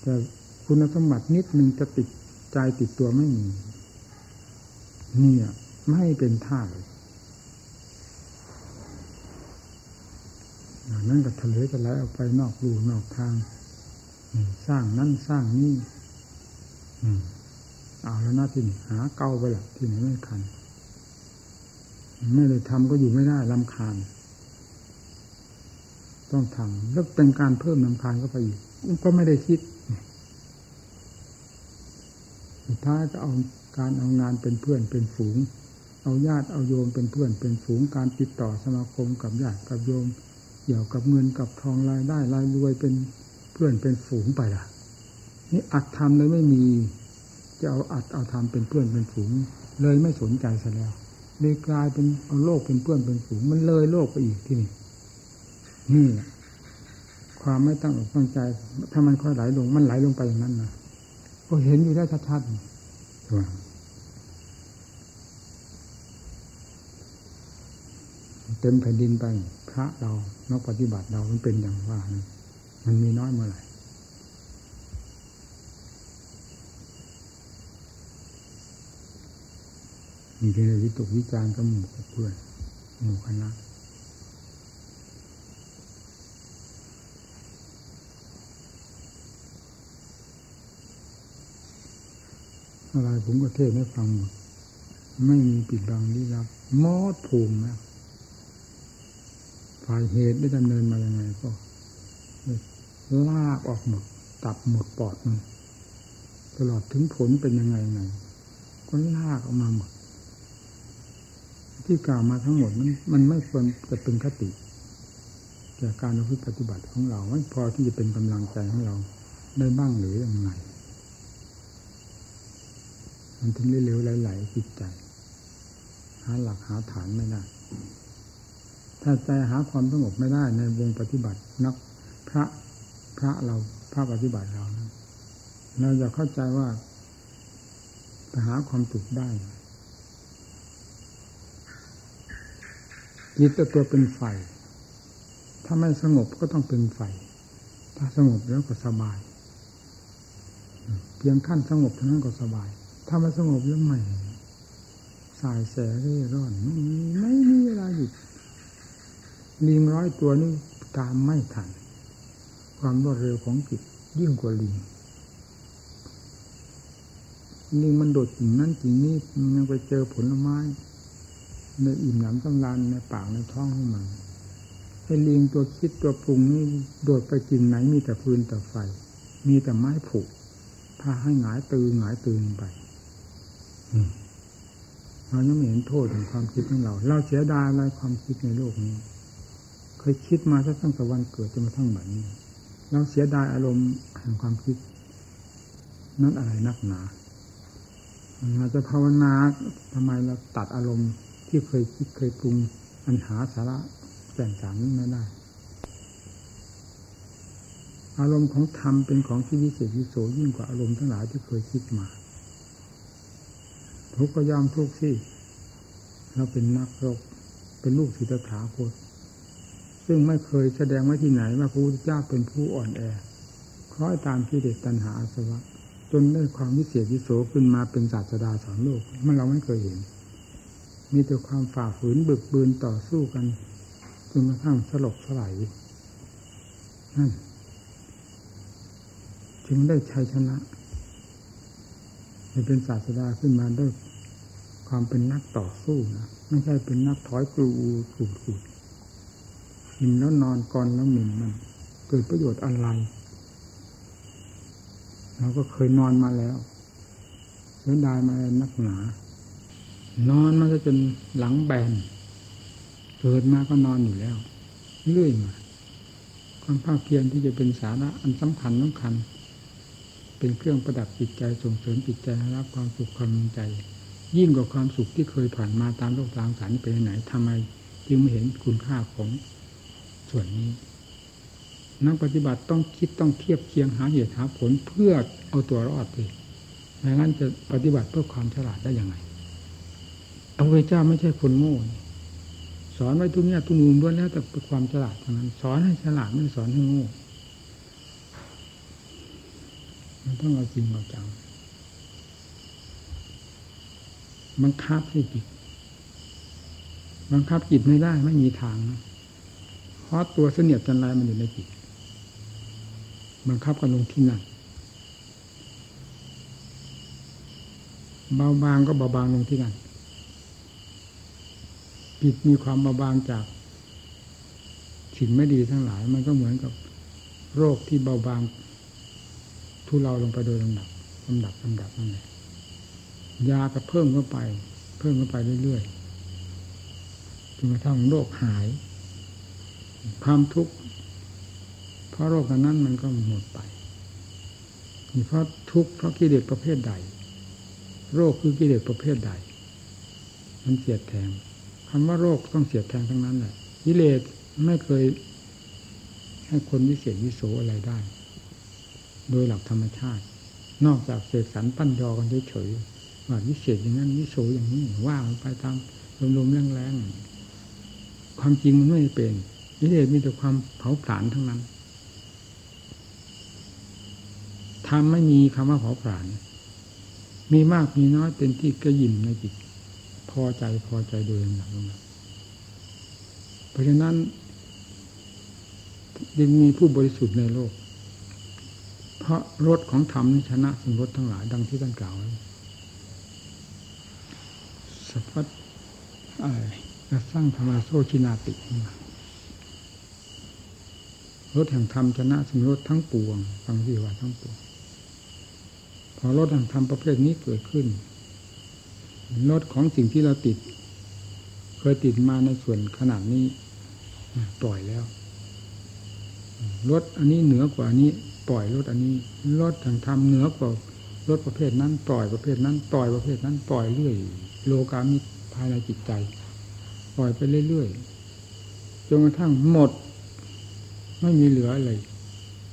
แต่คุณสมบัตินิดหนึ่งจะติดใจติดตัวไม่มีนี่ยไม่เป็นท่าเลยนั่นก็ทะเลจะไหลออกไปนอกรูนอกทางสร้างนั่นสร้างนี่เอาแล้วนะที่นี่หาเก้าไปหละที่ไหนไม่คัน ไม่ได้ทำก็อยู่ไม่ได้ลำคาญ ต้องทำแล้วเป็นการเพิ่มลำคาญเข้าไปอีกก็ไม่ได้คิดสุดท้ายก็เอาการเอางานเป็นเพื่อนเป็นฝูง เอาญาติเอาโยมเป็นเพื่อนเป็นฝูง การติดต่อสมาคมกับญาติกับโยมเกี่ยวกับเงินกับทองรายได้รายรวยเป็นเพื่อนเป็นฝูงไปล่ะ นี่อัดทำเลยไม่มี จะเอาอัดเอาทำเป็นเพื่อนเป็นฝูง เลยไม่สนใจซะแล้วเลยกลายเป็นเอาโลกเป็นเพื่อนเป็นฝูง มันเลยโลกไปอีกที่นี่ นี่ความไม่ตั้งอกตั้งใจ ถ้ามันค่อยไหลลง มันไหลลงไปอย่างนั้นนะก็เห็นอยู่ได้ชัดๆใช่เต็มแผ่นดินไป พระเรานักปฏิบัติเรามันเป็นอย่างว่ามันมีน้อยเมื่อไหร่มีเรื่องวิตกวิจารณ์กับหมู่กับเพื่อนหมู่คณะ อะไรผมก็เทศให้ฟังหมดไม่มีปิดบังลี้ลับมอดภูมินะฝ่ายเหตุได้ดำเนินมายังไงก็ลากออกหมดตับหมดปอดมันตลอดถึงผลเป็นยังไงไงก็ลากออกมาหมด ที่กล่าวมาทั้งหมดมันมันไม่ควรจะเป็นคติแก่การปฏิบัติของเราไม่พอที่จะเป็นกำลังใจให้เราได้บ้างหรือยังไง มันถึงเร็วไหลๆจิตใจ หาหลักหาฐานไม่ได้ ถ้าใจหาความสงบไม่ได้ในวงปฏิบัตินักพระพระเราพระปฏิบัติเรานะเราจะเข้าใจว่าจะหาความสุขได้จิตตัวเป็นไฟ ถ้าไม่สงบก็ต้องเป็นไฟ ถ้าสงบแล้วก็สบาย เพียงขั้นสงบเท่านั้นก็สบาย ถ้าไม่สงบแล้วไม่สายแสเร่ร่อนไม่มีไม่มีเวลาหยุดลิงร้อยตัวนี่ตามไม่ทัน ความรวดเร็วของจิตยิ่งกว่าลิงลิงมันโดดจิงนั้นจิงนี้มันยังไปเจอผลไม้ในอิ่มหนำสำราญในปากในท้องของมันไอ้ลิงตัวคิดตัวปรุงนี่โดดไปกินไหนมีแต่ฟืนแต่ไฟ มีแต่ไม้ผุพาให้หงายตือหงายตื่นไป เรายังไม่เห็นโทษของความคิดของเรา เราเสียดายอะไรความคิดในโลกนี้ เคยคิดมาตั้งแต่วันเกิดจนมาทั้งบัดนี้ เราเสียดายอารมณ์แห่งความคิด นั้นอะไรนักหนาเราจะภาวนาทำไมเราตัดอารมณ์ที่เคยคิดเคยปรุงอันหาสาระแก่นสารนี้ไม่ได้ อารมณ์ของธรรมเป็นของที่วิเศษวิโสยิ่งกว่าอารมณ์ทั้งหลายที่เคยคิดมา ทุกก็ยอมทุกสิเราเป็นนักรบเป็นลูกศิษย์ถาคตซึ่งไม่เคยแสดงไว้ที่ไหนว่าพระพุทธเจ้าเป็นผู้อ่อนแอคล้อยตามกิเลสตัณหาอาสวะ จนได้ความวิเศษวิโสขึ้นมาเป็นศาสดาสอนโลก มันเราไม่เคยเห็น มีแต่ความฝ่าฝืนบึกบืนต่อสู้กันจนกระทั่งสลบสลายนั่นจึงได้ชัยชนะ เป็นศาสดาขึ้นมาด้วยความเป็นนักต่อสู้นะไม่ใช่เป็นนักถอยกรูกูดกูดหินแล้วนอนก่อนแล้วหมิ่นมันเกิดประโยชน์อะไรเราก็เคยนอนมาแล้วเสียดายมานักหนา นอนมันก็จนหลังแบนเกิดมาก็นอนอยู่แล้วเรื่อยมาความภาคเพียรที่จะเป็นสาระอันสำคัญสำคัญ เป็นเครื่องประดับจิตใจส่งเสริมจิตใจให้รับความสุขความใจ ยิ่งกว่าความสุขที่เคยผ่านมาตามโลกตามสารเป็นไหนทำไม จึงไม่เห็นคุณค่าของส่วนนี้ นักปฏิบัติต้องคิดต้องเทียบเคียงหาเหตุหาผลเพื่อเอาตัวรอดเลยไม่งั้นจะปฏิบัติเพื่อความฉลาดได้ยังไงพระพุทธเจ้าไม่ใช่คนโง่สอนไว้ทุกเนี่ยทุกมุมล้วนแล้วแต่เป็นความฉลาดเท่านั้น สอนให้ฉลาดไม่สอนให้โง่ มันต้องเอาจริงเอาจังบังคับให้จิตบังคับจิตไม่ได้ไม่มีทางเพราะตัวเสนียดจันไรมันอยู่ในจิตบังคับกันลงที่นั่นเบาบางก็เบาบางลงที่นั่นจิตมีความเบาบางจากสิ่งไม่ดีทั้งหลาย มันก็เหมือนกับโรคที่เบาบาง ทุเลาลงไปโดยลำดับลำดับลำดับนั่นแหละยาก็เพิ่มเข้าไป เพิ่มเข้าไปเรื่อยๆจนกระทั่งโรคหาย ความทุกข์เพราะโรคนั้นมันก็หมดไปเพราะทุกข์เพราะกิเลสประเภทใด โรคคือกิเลสประเภทใด มันเสียดแทงคำว่าโรคต้องเสียดแทงทั้งนั้นแหละกิเลสไม่เคยให้คนวิเศษวิโสอะไรได้ โดยหลักธรรมชาติ นอกจากเสกสรรปั้นยอกันเฉยๆว่าวิเศษอย่างนั้นวิโสอย่างนี้ว่าไปตามลมๆแรงๆความจริงมันไม่เป็นกิเลสมีแต่ความเผาผลาญทั้งนั้นทำไม่มีคำว่าเผาผลาญมีมากมีน้อยเป็นที่กระยิมในจิต พอใจพอใจโดยลำดับลงมาเพราะฉะนั้นยังมีผู้บริสุทธิ์ในโลก เพราะรถของธรรมนี่ชนะสิ่งรถทั้งหลายดังที่ท่านกล่าวสัพพัอะไรสร้างธรรมโซชินาติรถแห่งธรรมชนะสิ่งรถทั้งปวงฟังที่ว่าทั้งปวงพอรถแห่งธรรมประเภทนี้เกิดขึ้นรถของสิ่งที่เราติด เคยติดมาในส่วนขนาดนี้ปล่อยแล้วรถอันนี้เหนือกว่านี้ ปล่อยรถอันนี้รถทางธรรมเหนือกว่ารถประเภทนั้นปล่อยประเภทนั้นปล่อยประเภทนั้นปล่อยเรื่อย โลกามิภายในจิตใจ ปล่อยไปเรื่อยๆจนกระทั่งหมด ไม่มีเหลืออะไร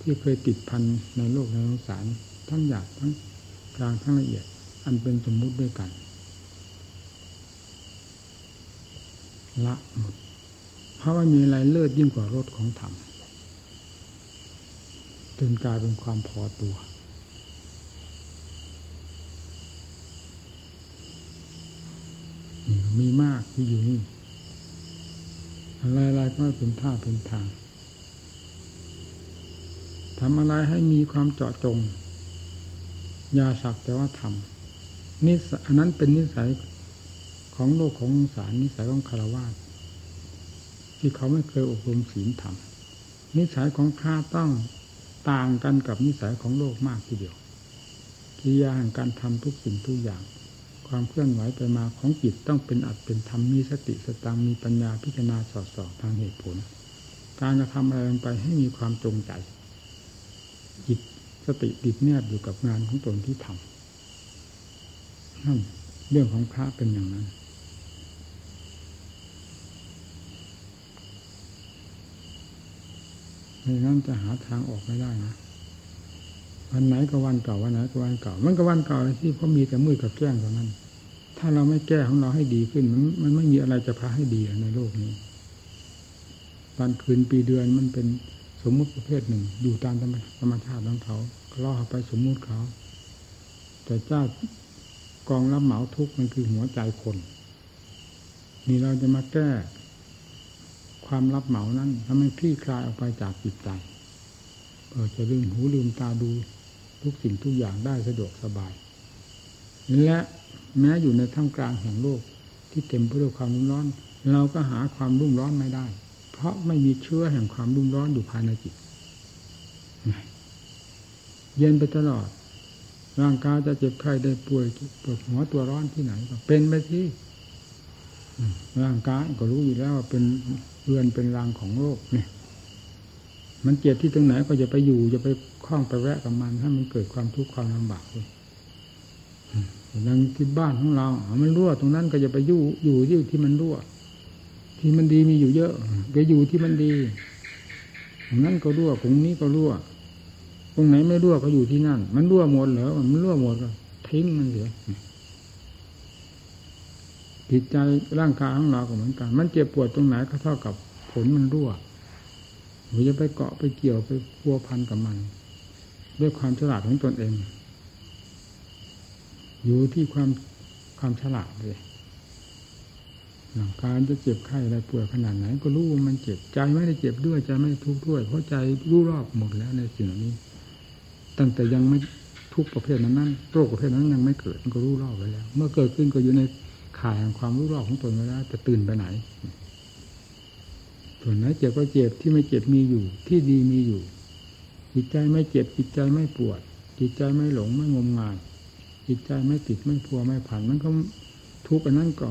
ที่เคยติดพันในโลกในสงสารทั้งหยาบทั้งกลางทั้งละเอียด อันเป็นสมมุติด้วยกัน ละหมดเพราะว่ามีอะไรเลิศยิ่งกว่ารถของธรรม จนกลายเป็นความพอตัว มีมากที่อยู่นี่อะไรๆก็เป็นท่าเป็นทางทำอะไรให้มีความเจาะจงยาสักแต่ว่าทำนิสัยอันนั้นเป็นนิสัยของโลกของสารนิสัยของคารวะที่เขาไม่เคยอบรมศีลธรรมนิสัยของข้าต้อง ต่างกันกับนิสัยของโลกมากทีเดียวกิริยาแห่งการทำทุกสิ่งทุกอย่าง ความเคลื่อนไหวไปมาของจิตต้องเป็นอัดเป็นธรรมมีสติสตังมีปัญญาพิจารณาสอดส่องทางเหตุผล การจะทำอะไรลงไปให้มีความจงใจ จิตสติติดแนบอยู่กับงานของตนที่ทำนั่นเรื่องของพระเป็นอย่างนั้น ไม่ งั้นจะหาทางออกไม่ได้นะวันไหนก็วันเก่าวันไหนก็วันเก่า มันก็วันเก่าที่เพราะมีแต่มืดกับแก้งเท่านั้น ถ้าเราไม่แก้ของเราให้ดีขึ้น มันมันไม่มีอะไรจะพาให้ดีในโลกนี้วันคืนปีเดือนมันเป็นสมมุติประเภทหนึ่ง อยู่ตามธรรมชาติของเขาล่อไปสมมุติเขา แต่เจ้ากองรับเหมาทุกมันคือหัวใจคน นี่เราจะมาแก้ ความรับเหมานั้นทำให้คลี่คลายออกไปจากจิตใจเออจะลืมหูลืมตาดูทุกสิ่งทุกอย่างได้สะดวกสบาย และแม้อยู่ในท่ามกลางแห่งโลกที่เต็มไปด้วยความรุ่มร้อน เราก็หาความรุ่มร้อนไม่ได้ เพราะไม่มีเชื้อแห่งความรุ่มร้อนอยู่ภายในจิต เย็นไปตลอด ร่างกายจะเจ็บไข้ได้ป่วยปวดหัวตัวร้อนที่ไหนก็เป็นไปที่ร่างกายก็รู้อยู่แล้วว่าเป็น เรือนเป็นรางของโลกเนี่ย มันเจ็บที่ตรงไหนก็จะไปอยู่จะไปคล้องไปแวะกับมันถ้ามันเกิดความทุกข์ความลำบากเลยดังที่บ้านของเรามันรั่วตรงนั้นก็จะไปอยู่อยู่ที่ที่มันรั่ว ที่มันดีมีอยู่เยอะก็อยู่ที่มันดีตรงนั้นก็รั่วตรงนี้ก็รั่ว ตรงไหนไม่รั่วก็อยู่ที่นั่น มันรั่วหมดเหรอมันรั่วหมดก็ทิ้งมันเสีย จิตใจร่างกายของเราก็เหมือนกัน มันเจ็บปวดตรงไหนก็เท่ากับผลมันรั่วเราจะไปเกาะไปเกี่ยวไปพัวพันกับมัน ด้วยความฉลาดของตนเอง อยู่ที่ความความฉลาดเลยร่างกายจะเจ็บไข้อะไรป่วยขนาดไหน ก็รู้ว่ามันเจ็บใจไม่ได้เจ็บด้วยใจไม่ทุกข์ด้วย เพราะใจรู้รอบหมดแล้วในสิ่งนี้ ตั้งแต่ยังไม่ทุกประเภทนั้นนั้นโรคประเภทนั้นยังไม่เกิดมันก็รู้รอบไว้แล้ว เมื่อเกิดขึ้นก็อยู่ใน ข่ายแห่งความรู้รอบของตนไว้แล้วจะตื่นไปไหน ส่วนไหนเจ็บก็เจ็บที่ไม่เจ็บมีอยู่ ที่ดีมีอยู่ จิตใจไม่เจ็บจิตใจไม่ปวด จิตใจไม่หลงไม่งมงาย จิตใจไม่ติดไม่พัวไม่ผันมันก็ทุกข์อันนั้นก็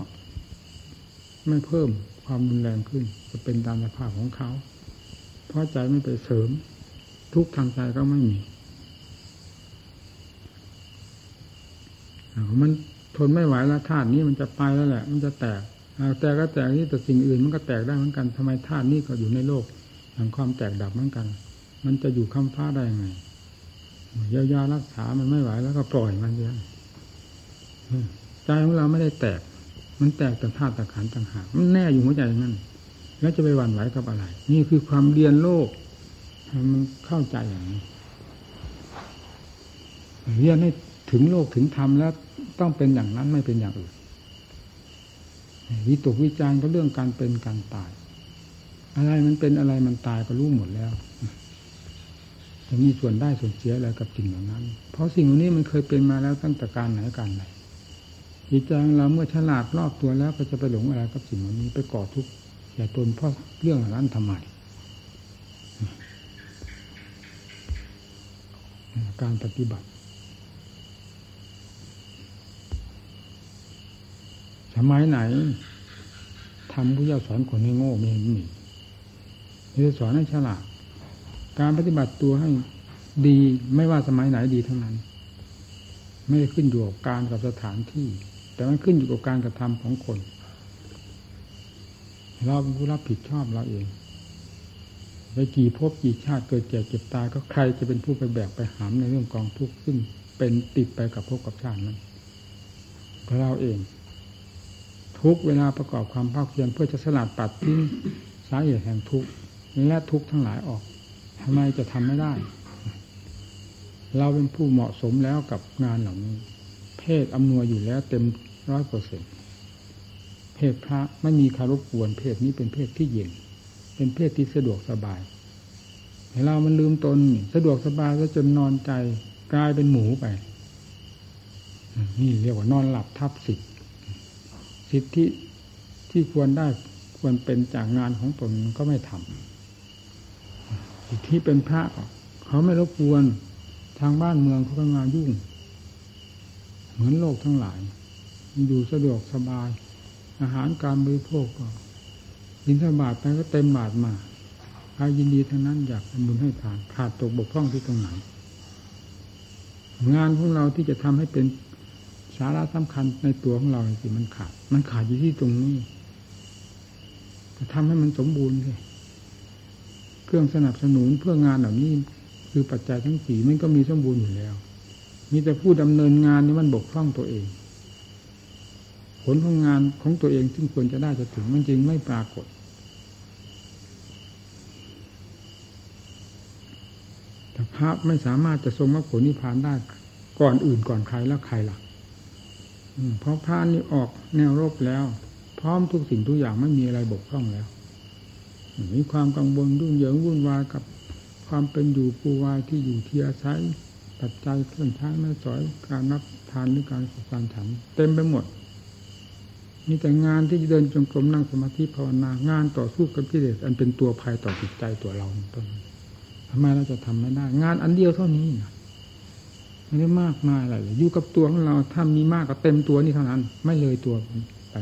ไม่เพิ่มความรุนแรงขึ้น จะเป็นตามสภาพของเขา เพราะใจไม่ไปเสริม ทุกทางใจก็ไม่มีมัน ทนไม่ไหวแล้วธาตุนี้มันจะไปแล้วแหละ มันจะแตกแต่ก็แตกนี่แต่สิ่งอื่นมันก็แตกได้เหมือนกันทำไมธาตุนี้ก็อยู่ในโลกแห่งความแตกดับเหมือนกัน มันจะอยู่ค้ำฟ้าได้ยังไงยายารักษามันไม่ไหวแล้วก็ปล่อยมันเยอะใจของเราไม่ได้แตก มันแตกแต่ธาตุตะขันต่างหากมันแน่อยู่หัวใจนั่นแล้วจะไปหวั่นไหวกับอะไร นี่คือความเรียนโลกมันเข้าใจอย่างนี้เรียนให้ถึงโลกถึงธรรมแล้ว ต้องเป็นอย่างนั้นไม่เป็นอย่างอื่นวิตกวิจารณ์ก็เรื่องการเป็นการตาย อะไรมันเป็นอะไรมันตายก็รู้หมดแล้วจะมีส่วนได้ส่วนเสียอะไรกับสิ่งเหล่านั้น เพราะสิ่งเหล่านี้มันเคยเป็นมาแล้วตั้งแต่การไหนการไหนจิตใจเราเมื่อฉลาดรอบตัวแล้วก็จะไปหลงอะไรกับสิ่งเหล่านี้ไปก่อทุกข์อย่าตนเพราะเรื่องเหล่านั้นทำไมการปฏิบัติ สมัยไหนทำผู้ยาสอนคนให้โง่ไม่มีมีสอนให้ฉลาดการปฏิบัติตัวให้ดีไม่ว่าสมัยไหนดีทั้งนั้น ไม่ได้ขึ้นอยู่กับการกับสถานที่ แต่มันขึ้นอยู่กับการกระทำของคน เราเป็นผู้รับผิดชอบเราเองไปกี่ภพกี่ชาติเกิดแก่เจ็บตายก็ใครจะเป็นผู้ไปแบกไปหามในเรื่องกองทุกข์ซึ่งเป็นติดไปกับภพกับชาตินั้นก็เราเอง ทุกเวลาประกอบความภาคเพียรเพื่อจะสลัดปัดทิ้งสาเหตุแห่งทุกข์และทุกข์ทั้งหลายออกทำไมจะทำไม่ได้ เราเป็นผู้เหมาะสมแล้วกับงานเหล่านี้ เพศอำนวยอยู่แล้วเต็มร้อยเปอร์เซ็นเพศพระไม่มีคารบกวนเพศนี้เป็นเพศที่เย็น เป็นเพศที่สะดวกสบายเรามันลืมตนสะดวกสบายก็จนนอนใจกลายเป็นหมูไปนี่เรียกว่านอนหลับทับสิทธิ สิทธิที่ควรได้ควรเป็นจากงานของตนก็ไม่ทำสิทธิเป็นพระเขาไม่รบกวนทางบ้านเมืองเขาก็มานยุ่ง เหมือนโลกทั้งหลาย อยู่สะดวกสบาย อาหารการบริโภคก็บินสบาทไปก็เต็มบาทมาใครยินดีทั้งนั้นอยากทำบุญให้ทานขาดตกบกพร่องที่ตรงไหนงานของเราที่จะทำให้เป็น สาระสำคัญในตัวของเราสิมันขาด มันขาดอยู่ที่ตรงนี้จะทำให้มันสมบูรณ์เลยเครื่องสนับสนุนเพื่องานเหล่านี้ คือปัจจัยทั้งสี่มันก็มีสมบูรณ์อยู่แล้ว มีแต่ผู้ดำเนินงานนี่มันบกพร่องตัวเอง ผลของงานของตัวเองซึ่งควรจะได้จะถึงมันจริงไม่ปรากฏแต่พระไม่สามารถจะทรงมรรคผลนิพพานได้ก่อนอื่นก่อนใครแล้วใครล่ะ เพราะพระนี่ออกแนวรบแล้ว พร้อมทุกสิ่งทุกอย่างไม่มีอะไรบกพร่องแล้ว มีความกังวลรุ่งเหยิงวุ่นวายกับความเป็นอยู่ปูวายที่อยู่ที่อาศัยปัจจัยเครื่องใช้ไม่สอยการนับทานหรือการสุการฉัน เต็มไปหมด มีแต่งานที่เดินจงกรมนั่งสมาธิภาวนางานต่อสู้กับกิเลสอันเป็นตัวภัยต่อจิตใจตัวเราต้นทำไมเราจะทำไม่ได้ งานอันเดียวเท่านี้นะ ไม่ได้มากมายอะไรเลยอยู่กับตัวของเราถ้ามีมากก็เต็มตัวนี่เท่านั้น ไม่เลยตัวไป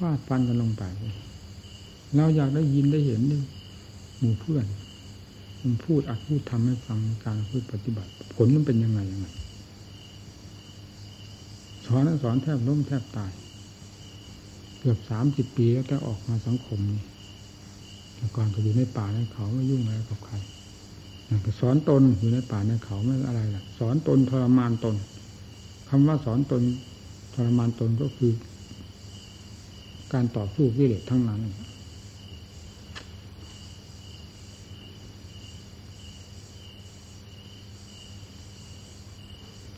วาดฟันกันลงไปเราอยากได้ยินได้เห็นหมู่เพื่อน มันพูดอัดพูดทำให้ฟังการพูดปฏิบัติ ผลมันเป็นยังไงยังไงสอนสอนแทบล้มแทบตาย เกือบสามสิบปีแล้วแต่ออกมาสังคมนี่แต่ก่อนก็อยู่ในป่าในเขาไม่ยุ่งอะไรกับใคร สอนตนอยู่ในป่าในเขาไม่อะไรล่ะ สอนตนทรมานตนคำว่าสอนตนทรมานตนก็คือ การต่อสู้กิเลสทั้งนั้น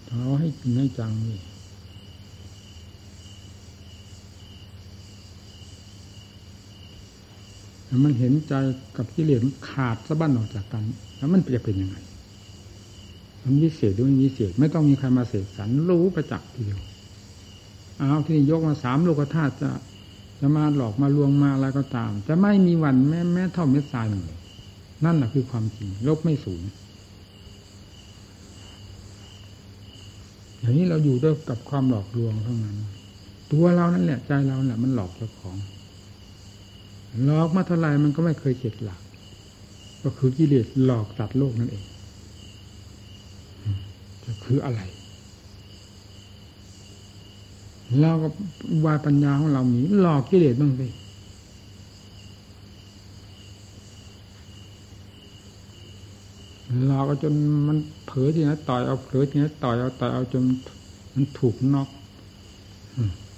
เอาให้จริงให้จังนี่ มันเห็นใจกับกิเลสขาดสะบั้นออกจากกัน แล้วมันจะเป็นยังไง มันวิเศษด้วยวิเศษ ไม่ต้องมีใครมาเสกสรรรู้ประจักษ์ทีเดียวเอาที่นี่ยกมาสามโลกธาตุจะจะมาหลอกมาลวงมาอะไรก็ตาม จะไม่มีวันแม้แม้เท่าเม็ดทรายหนึ่งนั่นแหละคือความจริงลบไม่สูญอย่างนี้เราอยู่ด้วยกับความหลอกลวงเท่านั้น ตัวเรานั่นแหละใจเราแหละมันหลอกเจ้าของ หลอกมาเท่าไรมันก็ไม่เคยเข็ดหลัก ก็คือกิเลสหลอกสัตว์โลกนั่นเองจะคืออะไรเราก็วายปัญญาของเราหนีหลอกกิเลสบ้างสิหลอกจนมันเผลอที่ไหนต่อยเอาเผลอที่ไหนต่อยเอาต่อยเอาจนมันถูกนอก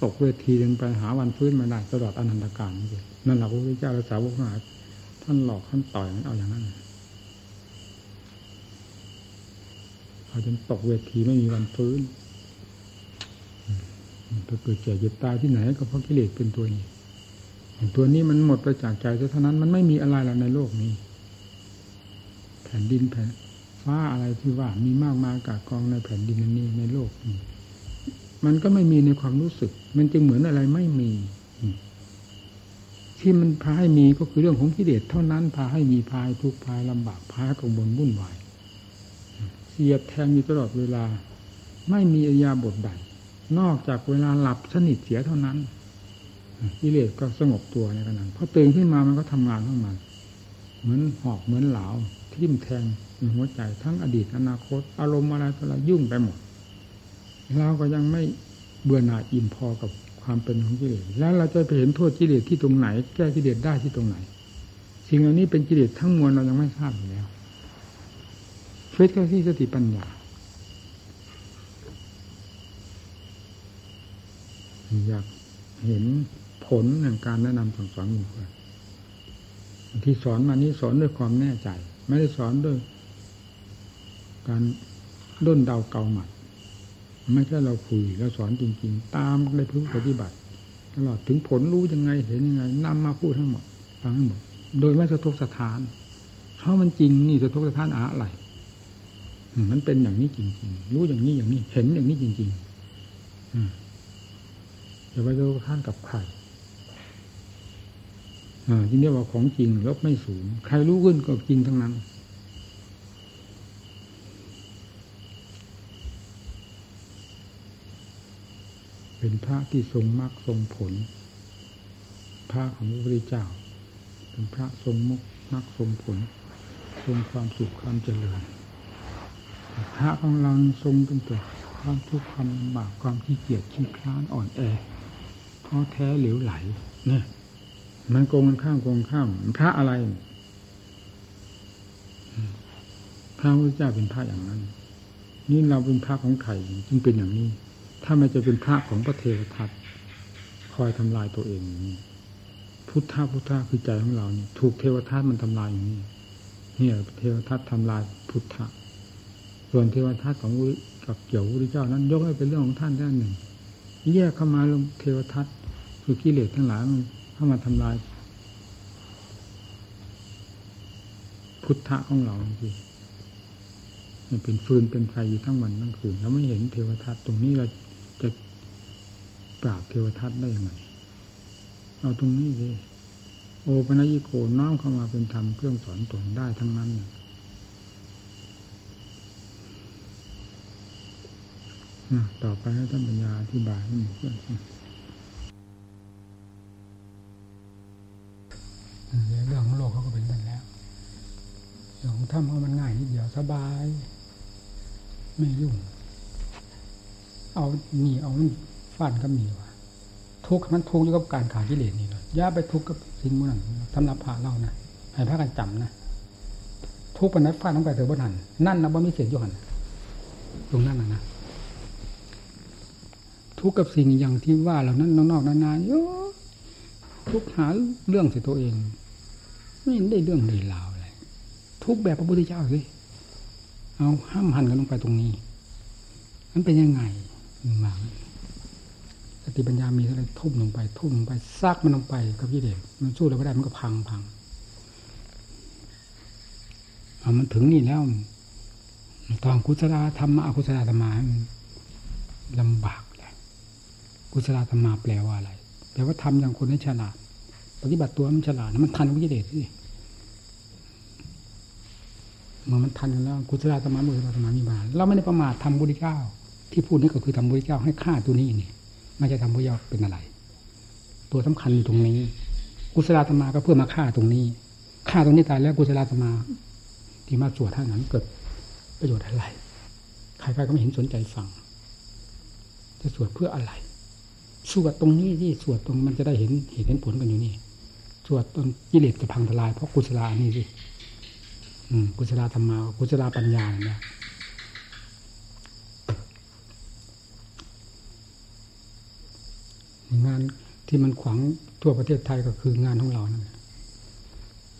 ตกเวทีลงไปหาวันฟื้นมาได้ตลอดอนันตการนี่นั่นแหละพระพุทธเจ้าและสาวกหาท่านหลอกท่านต่อยมันเอาอย่างนั้นเอาจนตกเวทีไม่มีวันฟื้นถ้าเกิดแก่เจ็บตายที่ไหนก็เพราะกิเลสเป็นตัวนี้ตัวนี้มันหมดไปจากใจเท่านั้นมันไม่มีอะไรแล้วในโลกนี้ แผ่นดินแผ่นฟ้าอะไรที่ว่ามีมากมายกากองในแผ่นดินนี้ในโลกนี้ มันก็ไม่มีในความรู้สึก มันจึงเหมือนอะไรไม่มี ที่มันพาให้มีก็คือเรื่องของกิเลสเท่านั้นพาให้มีพายทุกพายลำบากพายกังวลวุ่นวายเสียดแทงอยู่ตลอดเวลา ไม่มีอายาบทใดนอกจากเวลาหลับสนิทเสียเท่านั้นกิเลสก็สงบตัวในขณะพอตื่นขึ้นมามันก็ทำงานของมัน เหมือนหอกเหมือนเหลาทิ่มแทงในหัวใจทั้งอดีตอนาคต อารมณ์อะไรก็ละยุ่งไปหมด เราก็ยังไม่เบื่อหน่ายอิ่มพอกับความเป็นของกิเลสแล้วเราจะไปเห็นโทษกิเลสที่ตรงไหน แก้กิเลสได้ที่ตรงไหน สิ่งเหล่านี้เป็นกิเลสทั้งมวลเรายังไม่ทราบอยู่แล้วเฟซก็ที่สติปัญญาอยากเห็นผลแห่งการแนะนำสั่งสอนหมู่เพื่อนที่สอนมานี้สอนด้วยความแน่ใจ ไม่ได้สอนด้วย การด้นเดาเกาหมัด ไม่ใช่เราคุยเราสอนจริง ๆ ตามในพื้นปฏิบัติตลอดถึงผลรู้ยังไงเห็นยังไงนำมาพูดทั้งหมดฟังทั้งหมด โดยไม่สะทกสะทานเพราะมันจริงนี่สะทกสะทานอะไรมันเป็นอย่างนี้จริง ๆ รู้อย่างนี้อย่างนี้ เห็นอย่างนี้จริงๆอย่าไปสะทกสะทานกับใครอ่าที่เรียกว่าของจริงลบไม่สูง ใครรู้ขึ้นก็จริงทั้งนั้น เป็นพระที่ทรงมรรคทรงผล พระของพระพุทธเจ้า เป็นพระทรงมุกมรรคทรงผล ทรงความสุขความเจริญพระของเราทรงตั้งแต่ความทุกข์ความลำบากความขี้เกียจขี้คลานอ่อนแอท้อแท้เหลวไหล เนี่ย มันโกงกันข้ามโกงข้ามพระอะไร พระพุทธเจ้าเป็นพระอย่างนั้น นี่เราเป็นพระของไทยจึงเป็นอย่างนี้ ถ้าไม่จะเป็นพระของพระเทวทัตคอยทำลายตัวเองอย่างนี้พุทธะพุทธะคือใจของเรานี่ถูกเทวทัตมันทำลายอย่างนี้เนี่ยเทวทัตทำลายพุทธะส่วนเทวทัตของกับเกี่ยวพระเจ้านั้น ยกให้เป็นเรื่องของท่านด้านหนึ่ง แยกเข้ามาลงเทวทัตคือกิเลสทั้งหลายมันเข้ามาทำลาย พุทธะของเราจริงมันเป็นฟืนเป็นไฟอยู่ทั้งวันทั้งคืนแล้วไม่เห็นเทวทัตตรงนี้เรา จะปราบเทวทัตได้ยังไงเอาตรงนี้เลยโอปัญญิโกน้อมเข้ามาเป็นธรรมเครื่องสอนตนได้ทั้งนั้นต่อไปให้ท่านปัญญาอธิบายให้หมู่เพื่อนเรื่องของโลกเขาก็เป็นกันแล้วเรื่องของธรรมเขามันง่ายนิดเดียวสบาย ไม่ยุ่ง เอาหนีเอาฟันก็มีว่ะทุกข์มันทุกข์อยู่กับการขาดกิเลสนี่เลยย่าไปทุกข์กับสิ่งมันสำหรับพระเรานะให้พระกันจำนะทุกข์ปนัดฟาดลงไปเถอะบนหันนั่นนะบ่มีเสียงอยู่หันตรงนั้นนะนะทุกข์กับสิ่งอย่างที่ว่าเหล่านั้นนอกๆนานาเยอะทุกหาเรื่องใส่ตัวเอง ไม่ได้เรื่องเลยลาวอะไรทุกแบบพระพุทธเจ้าสิเอาห้ามหันกันลงไปตรงนี้ มันเป็นยังไง มาสติปัญญามีอะไรทุ่มลงไป ทุ่มลงไปซากมันลงไปกับพี่เด็กมันสู้เราไม่ได้มันก็พังพังเอามันถึงนี่แล้วตอนกุศลธรรมะกุศลธรรมะลำบากเลยกุศลธรรมะแปลว่าอะไรแปลว่าทำอย่างคนให้ฉลาด ปฏิบัติตัวมันฉลาดมันทันวิเดชสิเมื่อมันทันแล้วกุศลธรรมะมุสลธรรมะมีบาเราไม่ได้ประมาททำบุญเจ้า ที่พูดนี่ก็คือทำบุญเจ้าให้ฆ่าตัวนี้นี่ไม่ใช่ทำบุญเจ้าเป็นอะไร ตัวสำคัญอยู่ตรงนี้ กุศลธรรมะก็เพื่อมาฆ่าตรงนี้ฆ่าตรงนี้ตายแล้วกุศลธรรมะที่มาสวดท่านนั้นเกิดประโยชน์อะไรใครๆก็ไม่เห็นสนใจฟังจะสวดเพื่ออะไรสวดตรงนี้ที่สวดตรงมันจะได้เห็นเห็นเห็นผลกันอยู่นี่สวดตรงกิเลสจะพังทลายเพราะกุศลานี่สิกุศลธรรมากุศลปัญญาเนี่ย งานที่มันขวางทั่วประเทศไทยก็คืองานของเรานั่น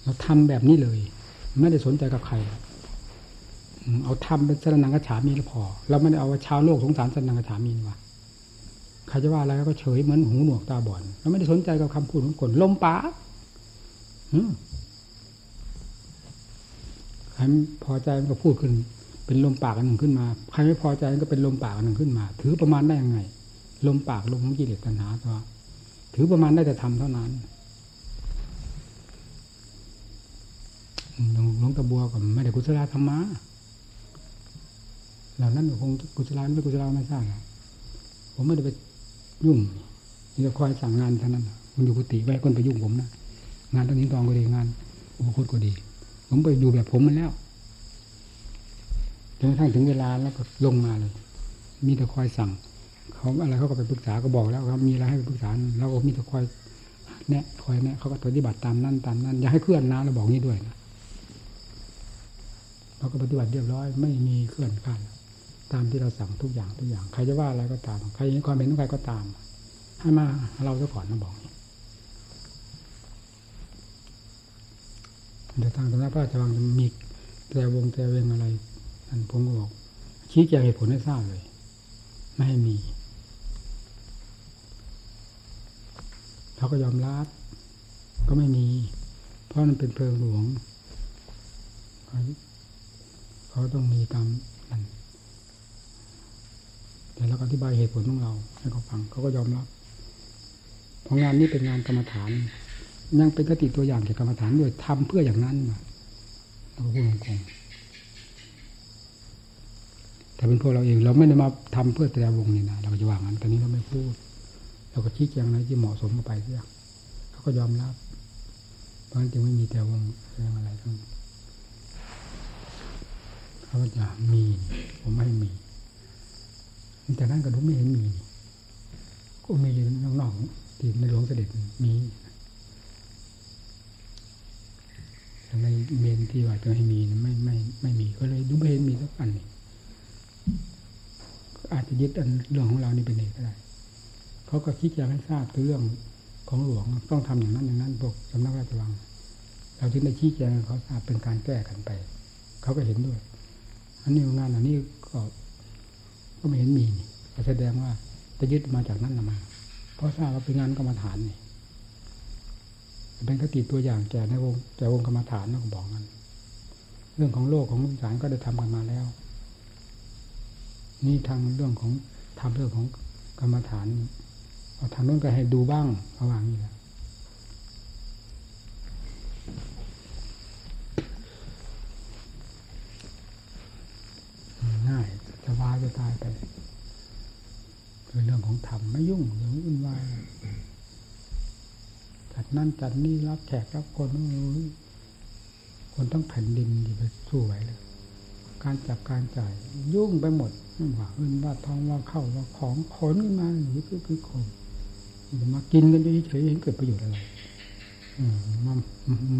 เราทำแบบนี้เลย ไม่ได้สนใจกับใคร เอาทำเป็นสนังกระฉามีแล้วพอ เราไม่ได้เอาชาวโลกสงสารสนังกระฉามีว่ะใครจะว่าอะไรก็เฉยเหมือนหูหนวกตาบอดเราไม่ได้สนใจกับคำพูดของคนลมป้าใครพอใจมันก็พูดขึ้น เป็นลมปากอันหนึ่งขึ้นมา ใครไม่พอใจก็เป็นลมปากอันหนึ่งขึ้นมา ถือประมาณได้ยังไง ลมปากลมของกิเลสตัณหาตัวถือประมาณได้แต่ทำเท่านั้นหลวงตาบัวก็ไม่ได้กุศลธรรมะเหล่านั้นคงกุศลไม่กุศลไม่ทราบผมไม่ได้ไปยุ่งนี่จะคอยสั่งงานเท่านั้นมันอยู่กุฏิไว้คนไปยุ่งผมนะงานตอนนี้ตองก็ดีงานอุปคุตก็ดี ผมไปอยู่แบบผมมันแล้วจนกระทั่งถึงเวลาแล้วก็ลงมาเลย มีแต่คอยสั่ง เขาอะไรเขาก็ไปปรึกษาก็บอกแล้วครับมีอะไรให้ปรึกษาเราก็มีแต่คอยแนะคอยแนะเขาก็ปฏิบัติตามนั่นตามนั้นอย่าให้เคลื่อนนะเราบอกนี้ด้วยนะเราก็ปฏิบัติเรียบร้อย ไม่มีเคลื่อนขั้นตามที่เราสั่งทุกอย่างทุกอย่าง ใครจะว่าอะไรก็ตาม ใครเห็นความเห็นของใครก็ตามให้มาเราซะก่อนนะบอกแต่ทางสำนักพระราชวังมีแต่วงแต่เวงอะไรอันผมก็บอกชี้แจงเหตุผลให้ทราบเลย ไม่ให้มีเขาก็ยอมรับก็ไม่มี เพราะมันเป็นเพลิงหลวงเขาต้องมีตามนั้นแต่เราก็อธิบายเหตุผลของเราให้เขาฟังเขาก็ยอมรับเพราะงานนี้เป็นงานกรรมฐานยังเป็นกติตัวอย่างแก่กรรมฐานด้วยทำเพื่ออย่างนั้นเราพูดตรงๆ แต่เป็นพวกเราเอง เราไม่ได้มาทำเพื่อแต่วงนี่นะเราจะวางนั้นตอนนี้เราไม่พูด เราก็ชี้แจงอะไรที่เหมาะสมเข้าไปเสียเขาก็ยอมรับเพราะฉะนั้นจึงไม่มีแต่วงเรื่องอะไรทั้งเขาจะมีผมไม่มีแต่นั้นก็รู้ไม่เห็นมี ก็มีอยู่นอกๆที่ในหลวงเสด็จมีในเมนที่ว่าจะให้มีไม่ไม่ไม่มีก็เลยดูไม่เห็นมีสักอันนี่ อาจจะยึดอันเรื่องของเรานี่เป็นเอกก็ได้เขาก็คิดอยากให้ทราบถึงเรื่องของหลวงต้องทำอย่างนั้นอย่างนั้นพวกสำนักราชวัง เราจึงได้ชี้แจงเขาทราบเป็นการแก้กันไป เขาก็เห็นด้วย อันนี้งานอันนี้ก็ก็ไม่เห็นมีนี่แสดงว่าจะยึดมาจากนั้นมา เพราะทราบว่าเป็นงานกรรมฐานนี่เป็นคติตัวอย่างแก่ในวงแก่วงกรรมฐานนะผมบอกนั้นเรื่องของโลกของสารก็ได้ทำกันมาแล้ว นี่ทางเรื่องของทำเรื่องของกรรมฐานเอาทางโน้นก็ให้ดูบ้างระหว่างนี้แหละง่ายสบายจะตายไปเป็นเรื่องของธรรมไม่ยุ่งเรื่องวุ่นวายจัดนั่นจัดนี่รับแขกรับคนคนต้องแผ่นดินที่ไปสู้ไหวเลย การจับการจ่ายยุ่งไปหมดไม่ว่าเงินว่าทองว่าเข้าว่าของขนขึ้นมาหรือคือคือคนมากินกันเฉยๆเห็นเกิดประโยชน์อะไรมา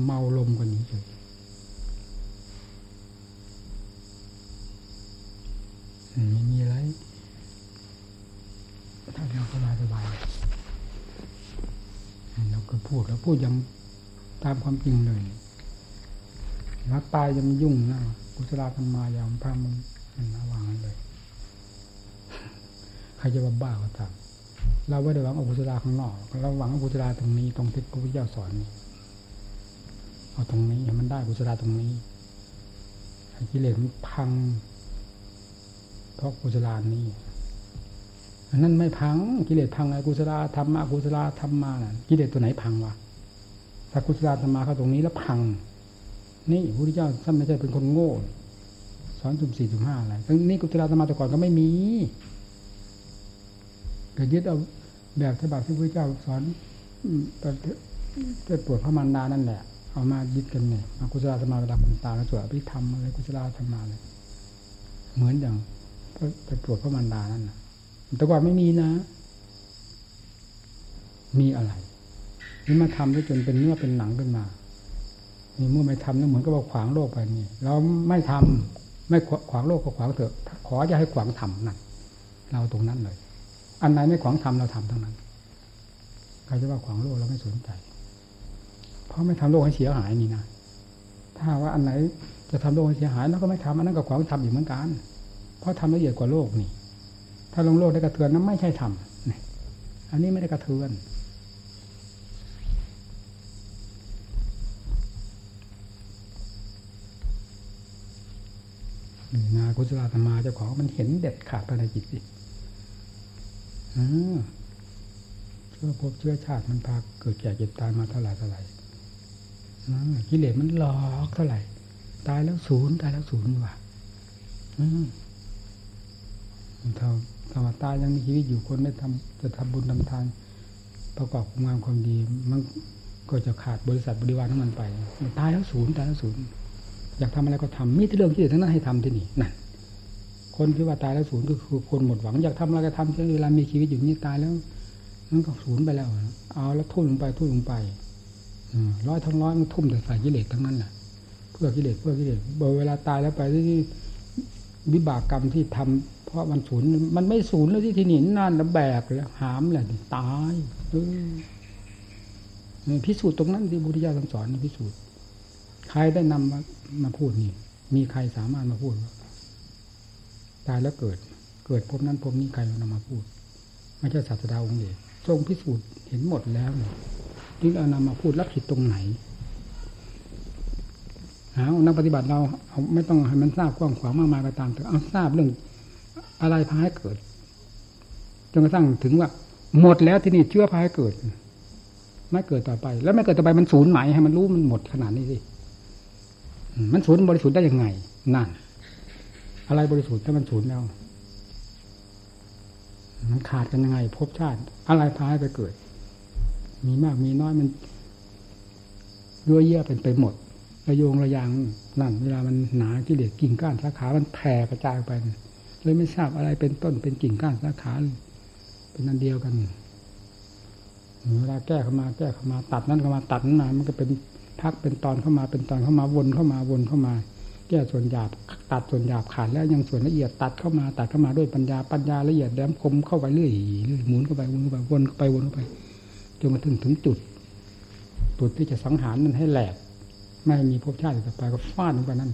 เมาลมกันเฉยไม่มีอะไรถ้าเราสบายสบายเราก็พูดแล้วพูดยังตามความจริงเลย นักตายจะมันยุ่งนะกุศลธรรมายามพามันมันระวังกันเลยใครจะว่าบ้าก็ตามเราไม่ได้หวังอกุศลข้างนอกเราหวังอกุศลตรงนี้ตรงที่พระพุทธเจ้าสอนนี่เอาตรงนี้ให้มันได้กุศลตรงนี้ให้กิเลสมันพังเพราะกุศลานี้อันนั้นไม่พังกิเลสพังไงกุศลธรรมะกุศลธรรมาน่ะกิเลสตัวไหนพังวะถ้ากุศลธรรมาเข้าตรงนี้แล้วพัง นี่พระพุทธเจ้าท่านไม่ใช่เป็นคนโง่สอนสุ่มสี่สุ่มห้าอะไรทั้งนี้กุศลธรรมาแต่ก่อนก็ไม่มีก็ยึดเอาแบบฉบับที่พระเจ้าสอนจะตรวจพระมารดานั่นแหละ เอามายึดกันเนี่ยกุศลธรรมเวลาคนตาแล้วสวดพิธรรมอะไรกุศลธรรมเลยเหมือนอย่างจะตรวจพระมารดานั่นนะแต่ก่อนไม่มีนะ มีอะไรนี่มาทำได้จนเป็นเนื้อเป็นหนังขึ้นมา นี่เมื่อไม่ทำนั่นเหมือนกับว่าขวางโลกไปนี่เราไม่ทำไม่ขวางโลกก็ขวางเถอะ ขออย่าให้ขวางทำนั่นเราตรงนั้นเลย อันไหนไม่ขวางทำเราทำทั้งนั้นใครจะว่าขวางโลกเราไม่สนใจ เพราะไม่ทำโลกให้เสียหายนี่นะถ้าว่าอันไหนจะทำโลกให้เสียหายเราก็ไม่ทำอันนั้นก็ขวางทำอยู่เหมือนกันเพราะทำละเอียดกว่าโลกนี่ ถ้าลงโลกได้กระเทือนนั้นไม่ใช่ธรรมอันนี้ไม่ได้กระเทือน นา กุศลธรรมาเจ้าของมันเห็นเด็ดขาดภายในจิตสิเชื่อพบเชื่อชาติมันพาเกิดแก่เจ็บตายมาเท่าไหร่เท่าไหร่กิเลสมันหลอกเท่าไหร่ ตายแล้วศูนย์ตายแล้วศูนย์ว่ะเท่าถ้าว่าตายยังมีชีวิตอยู่คนได้ทำจะทำบุญทำทานประกอบคุณงานความดีมันก็จะขาดบริษัทบริวารทั้งมันไป ตายแล้วศูนย์ตายแล้วศูนย์อยากทำอะไรก็ทำมีแต่เรื่องที่ทั้งนั้นให้ทำที่นี่นั่น คนที่ว่าตายแล้วศูนย์ก็คือคนหมดหวังอยากทำอะไรก็ทำเวลามีชีวิตอยู่นี่ตายแล้วมันก็ศูนย์ไปแล้ว เอาแล้วทุ่มลงไปทุ่มลงไปร้อยทั้งร้อยมันทุ่มแต่ใส่กิเลสทั้งนั้นแหละเพื่อกิเลสเพื่อกิเลสเวลาตายแล้วไปที่วิบากกรรมที่ทำเพราะมันศูนย์มันไม่ศูนย์แล้วที่ที่นี่นั่นแล้วแบกแล้วหามแหละตายพิสูจน์ตรงนั้นที่บุตรยาสอนพิสูจน์ใครได้นำมามาพูดนี่ มีใครสามารถมาพูด ตายแล้วเกิด เกิดพบนั้นพบนี้ใครนำมาพูด ไม่ใช่ศาสดาองค์เอกทรงพิสูจน์เห็นหมดแล้วจึงเอานำมาพูดรับผิดตรงไหนเอานักปฏิบัติเราเอาไม่ต้องให้มันทราบกว้างขวางมากมายไปตามเถอะเอาทราบเรื่องอะไรพาให้เกิดจนกระทั่งถึงว่า หมดแล้วที่นี่เชื่อพาให้เกิด ไม่เกิดต่อไป แล้วไม่เกิดต่อไปมันศูนย์หมายให้มันรู้มันหมดขนาดนี้สิมันศูนย์บริสุทธิ์ได้ยังไง นั่น อะไรบริสุทธิ์ถ้ามันศูนย์แล้วมันขาดกันยังไงภพชาติ อะไรพาให้ไปเกิด มีมากมีน้อยมันยั่วเยี่ยเป็นไปหมดระโยงระยางนั่นเวลามันหนากิเลสกิ่งก้านสาขา มันแผ่กระจายไปเลยไม่ทราบอะไรเป็นต้นเป็นกิ่งก้านสาขา เป็นอันเดียวกันเวลาแก้เข้ามาแก้เข้ามาตัดนั้นเข้ามาตัดนั้นมามันก็เป็นพักเป็นตอนเข้ามาเป็นตอนเข้ามาวนเข้ามาวนเข้ามา ก้ส่วนหยาบตัดส่วนหยาบขาดแล้วยังส่วนละเอียดตัดเข้ามาตัดเข้ามาด้วยปัญญาปัญญาละเอียดแหลมคมเข้าไปเรื่อยหมุนเข้าไปวนเข้าไปวนเข้าไปวนเข้าไปจนมาถึงถึงจุดจุดที่จะสังหารนั้นให้แหลก ไม่มีภพชาติต่อไปก็ฟาดลงไปนั่น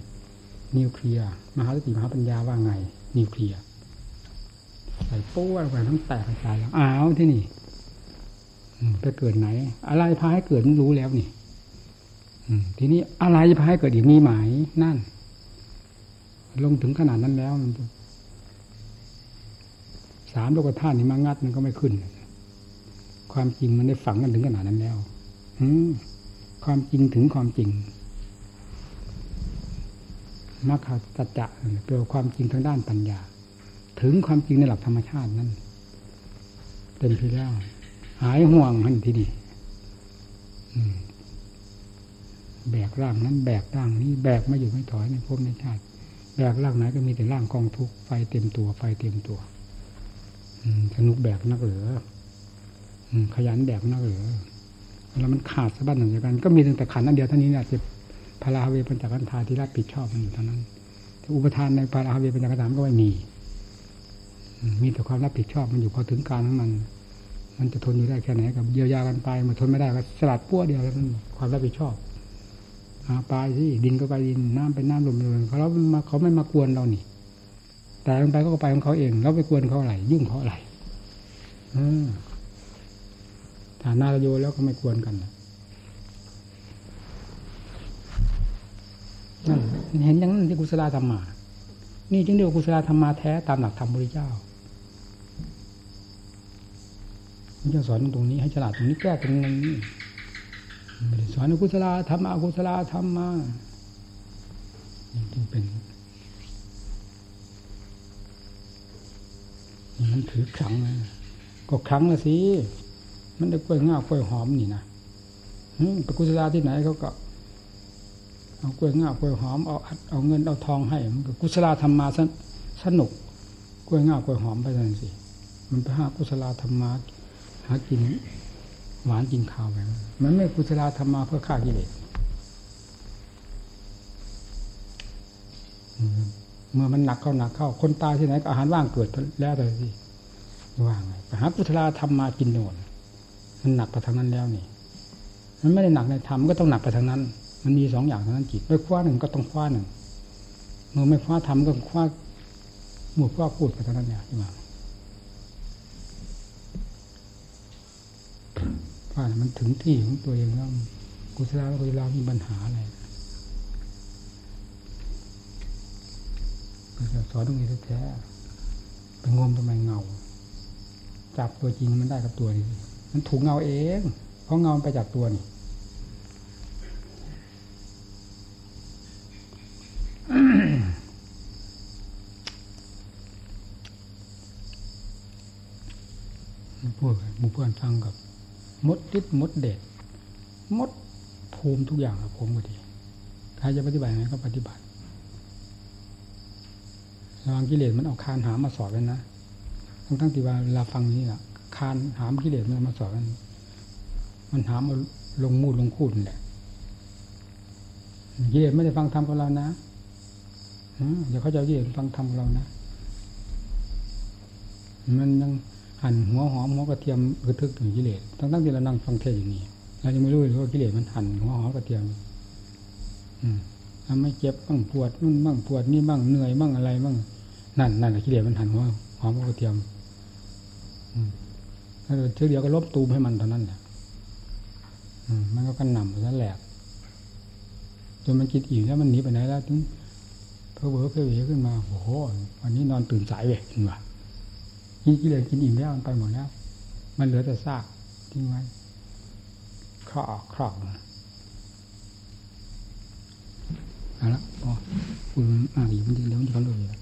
นิวเคลียร์มหาสติมหาปัญญาว่าไง นิวเคลียร์ใส่ปู้ลงไปทั้งแตกกระจายแล้วอ้าวที่นี่ไปเกิดไหน อะไรพาให้เกิดรู้แล้วนี่ทีนี้อะไรจะพาให้เกิดอีกมีหมายนั่น ลงถึงขนาดนั้นแล้วมันสามโลกธาตุนี่มางัดมันก็ไม่ขึ้น ความจริงมันได้ฝังกันถึงขนาดนั้นแล้วความจริงถึงความจริงมรรคสัจจะเป็นความจริงทางด้านปัญญา ถึงความจริงในหลักธรรมชาตินั้นเต็มที่แล้ว หายห่วงทันทีดีแบกร่างนั้น แบกร่างนี้ แบกไม่อยู่ไม่ถอยในภพในชาติ แบกร่างไหนก็มีแต่ร่างกองทุกไฟเต็มตัวไฟเต็มตัวสนุกแบกนักเหลือขยันแบกนักเหลือแล้วมันขาดสะบั้นหนึ่งจากกัน ก็มีแต่ขันนั่นเดียวเท่านี้เนี่ยจะพาราเวปัญจกันธาที่รับผิดชอบมันอยู่เท่านั้นแต่อุปทานในพาราเวปัญจกันธาก็ไม่มีมีแต่ความรับผิดชอบมันอยู่พอถึงการของมัน มันจะทนอยู่ได้แค่ไหนกับเยียวยากันไปมันทนไม่ได้ก็สลัดปั้วเดียวแล้วมันความรับผิดชอบ ปลายที่ดินก็ไปดินน้ำไปน้ำลมเลยเขาแล้วมาเขาไม่มากวนเรานี่ แต่ลงไปก็ไปของเขาเองเราไปกวนเขาอะไรยุ่งเขาอะไรฐานาโยแล้วก็ไม่กวนกันนั่นเห็นอย่างนั้นที่กุศลธรรมา นี่จึงเรียกกุศลธรรมาแท้ตามหลักธรรมบริเจ้าพระเจ้าสอนตรงนี้ให้ฉลาดตรงนี้แก้ตรงนี้ สอนอกุศลธรรมอกุศลธรรมมาจึงเป็นมันถือครั้งนะก็ครั้งละสิมันได้กล้วยง่ากล้วยหอมนี่นะไปกุศลาที่ไหนเขาก็เอากล้วยง่ากล้วยหอมเอาเอาเงินเอาทองให้มันก็กุศลธรรมมาสนุกกล้วยง่ากล้วยหอมไปนั่นสิมันไปหากุศลธรรมมาหากินหวานกินข้าวไป มันไม่กุศลธรรมมาเพื่อฆ่ากิเลสเมื่อมันหนักเข้าหนักเข้า คนตายที่ไหนก็อาหารว่างเกิดแล้วแต่สิว่างไปหากุศลธรรมมากินโน่นมันหนักไปทางนั้นแล้วนี่ มันไม่ได้หนักในธรรมก็ต้องหนักไปทางนั้น มันมีสองอย่างท่านั้นจิตไม่คว้าหนึ่งก็ต้องคว้าหนึ่งเมื่อไม่คว้าธรรมก็คว้าหมู่คว้าพูดไปทางนั้นเนี่ยใช่ไหมว่า มันถึงที่ของตัวเองแล้วกุศลกุศลมีปัญหาอะไรสอนตรงนี้แท้ไปงมทำไมเงา จับตัวจริงมันได้กับตัวนี้มันถูกเงาเอง เพราะเงาไปจากตัวนี่พูดบุเพื่อนฟังกับ มดติดมดเด็ดมดภูมิทุกอย่างกับผมก็ดีใครจะปฏิบัติยังไงก็ปฏิบัติระวังกิเลสมันเอาคานหามมาสอบกันนะทั้งทั้งที่ว่าเวลาฟังนี้อะคานหามกิเลสมันมาสอบกันมันหามเอาลงมูดลงคูดแหละกิเลสไม่ได้ฟังธรรมกับเรานะเดี๋ยวเขาจะกิเลสฟังธรรมกับเรานะ มันยัง หั่นหัวหอมหัวกระเทียมกระทึกถึงกิเลสทั้งทั้งที่เรานั่งฟังเทศอย่างนี้เราจะไม่รู้เลยว่ากิเลสมันหั่นหัวหอมกระเทียม อืมทำให้เจ็บบ้างปวดนู่นบ้างปวดนี่บ้างเหนื่อยบ้างอะไรบ้างนั่นนั่นแหละกิเลสมันหั่นหัวหอมกระเทียมอืมถ้าเชื่อเดียวก็ลบตูมให้มันเท่านั้นแหละอืมมันก็กันหนำไปนั่นแหละจนมันคิดอิ่มแล้วมันหนีไปไหนแล้วถึงเพอเวอเพอเวขึ้นมาโอ้โหวันนี้นอนตื่นสายเว้ยเห็นว่า กินกิเลสกินอิ่มแล้วมันไปหมดแล้ว มันเหลือแต่ซากทิ้งไว้ครอกครอกเอาละพอคุณอ่านอีกมันเดี๋ยวมันจะเขาเลย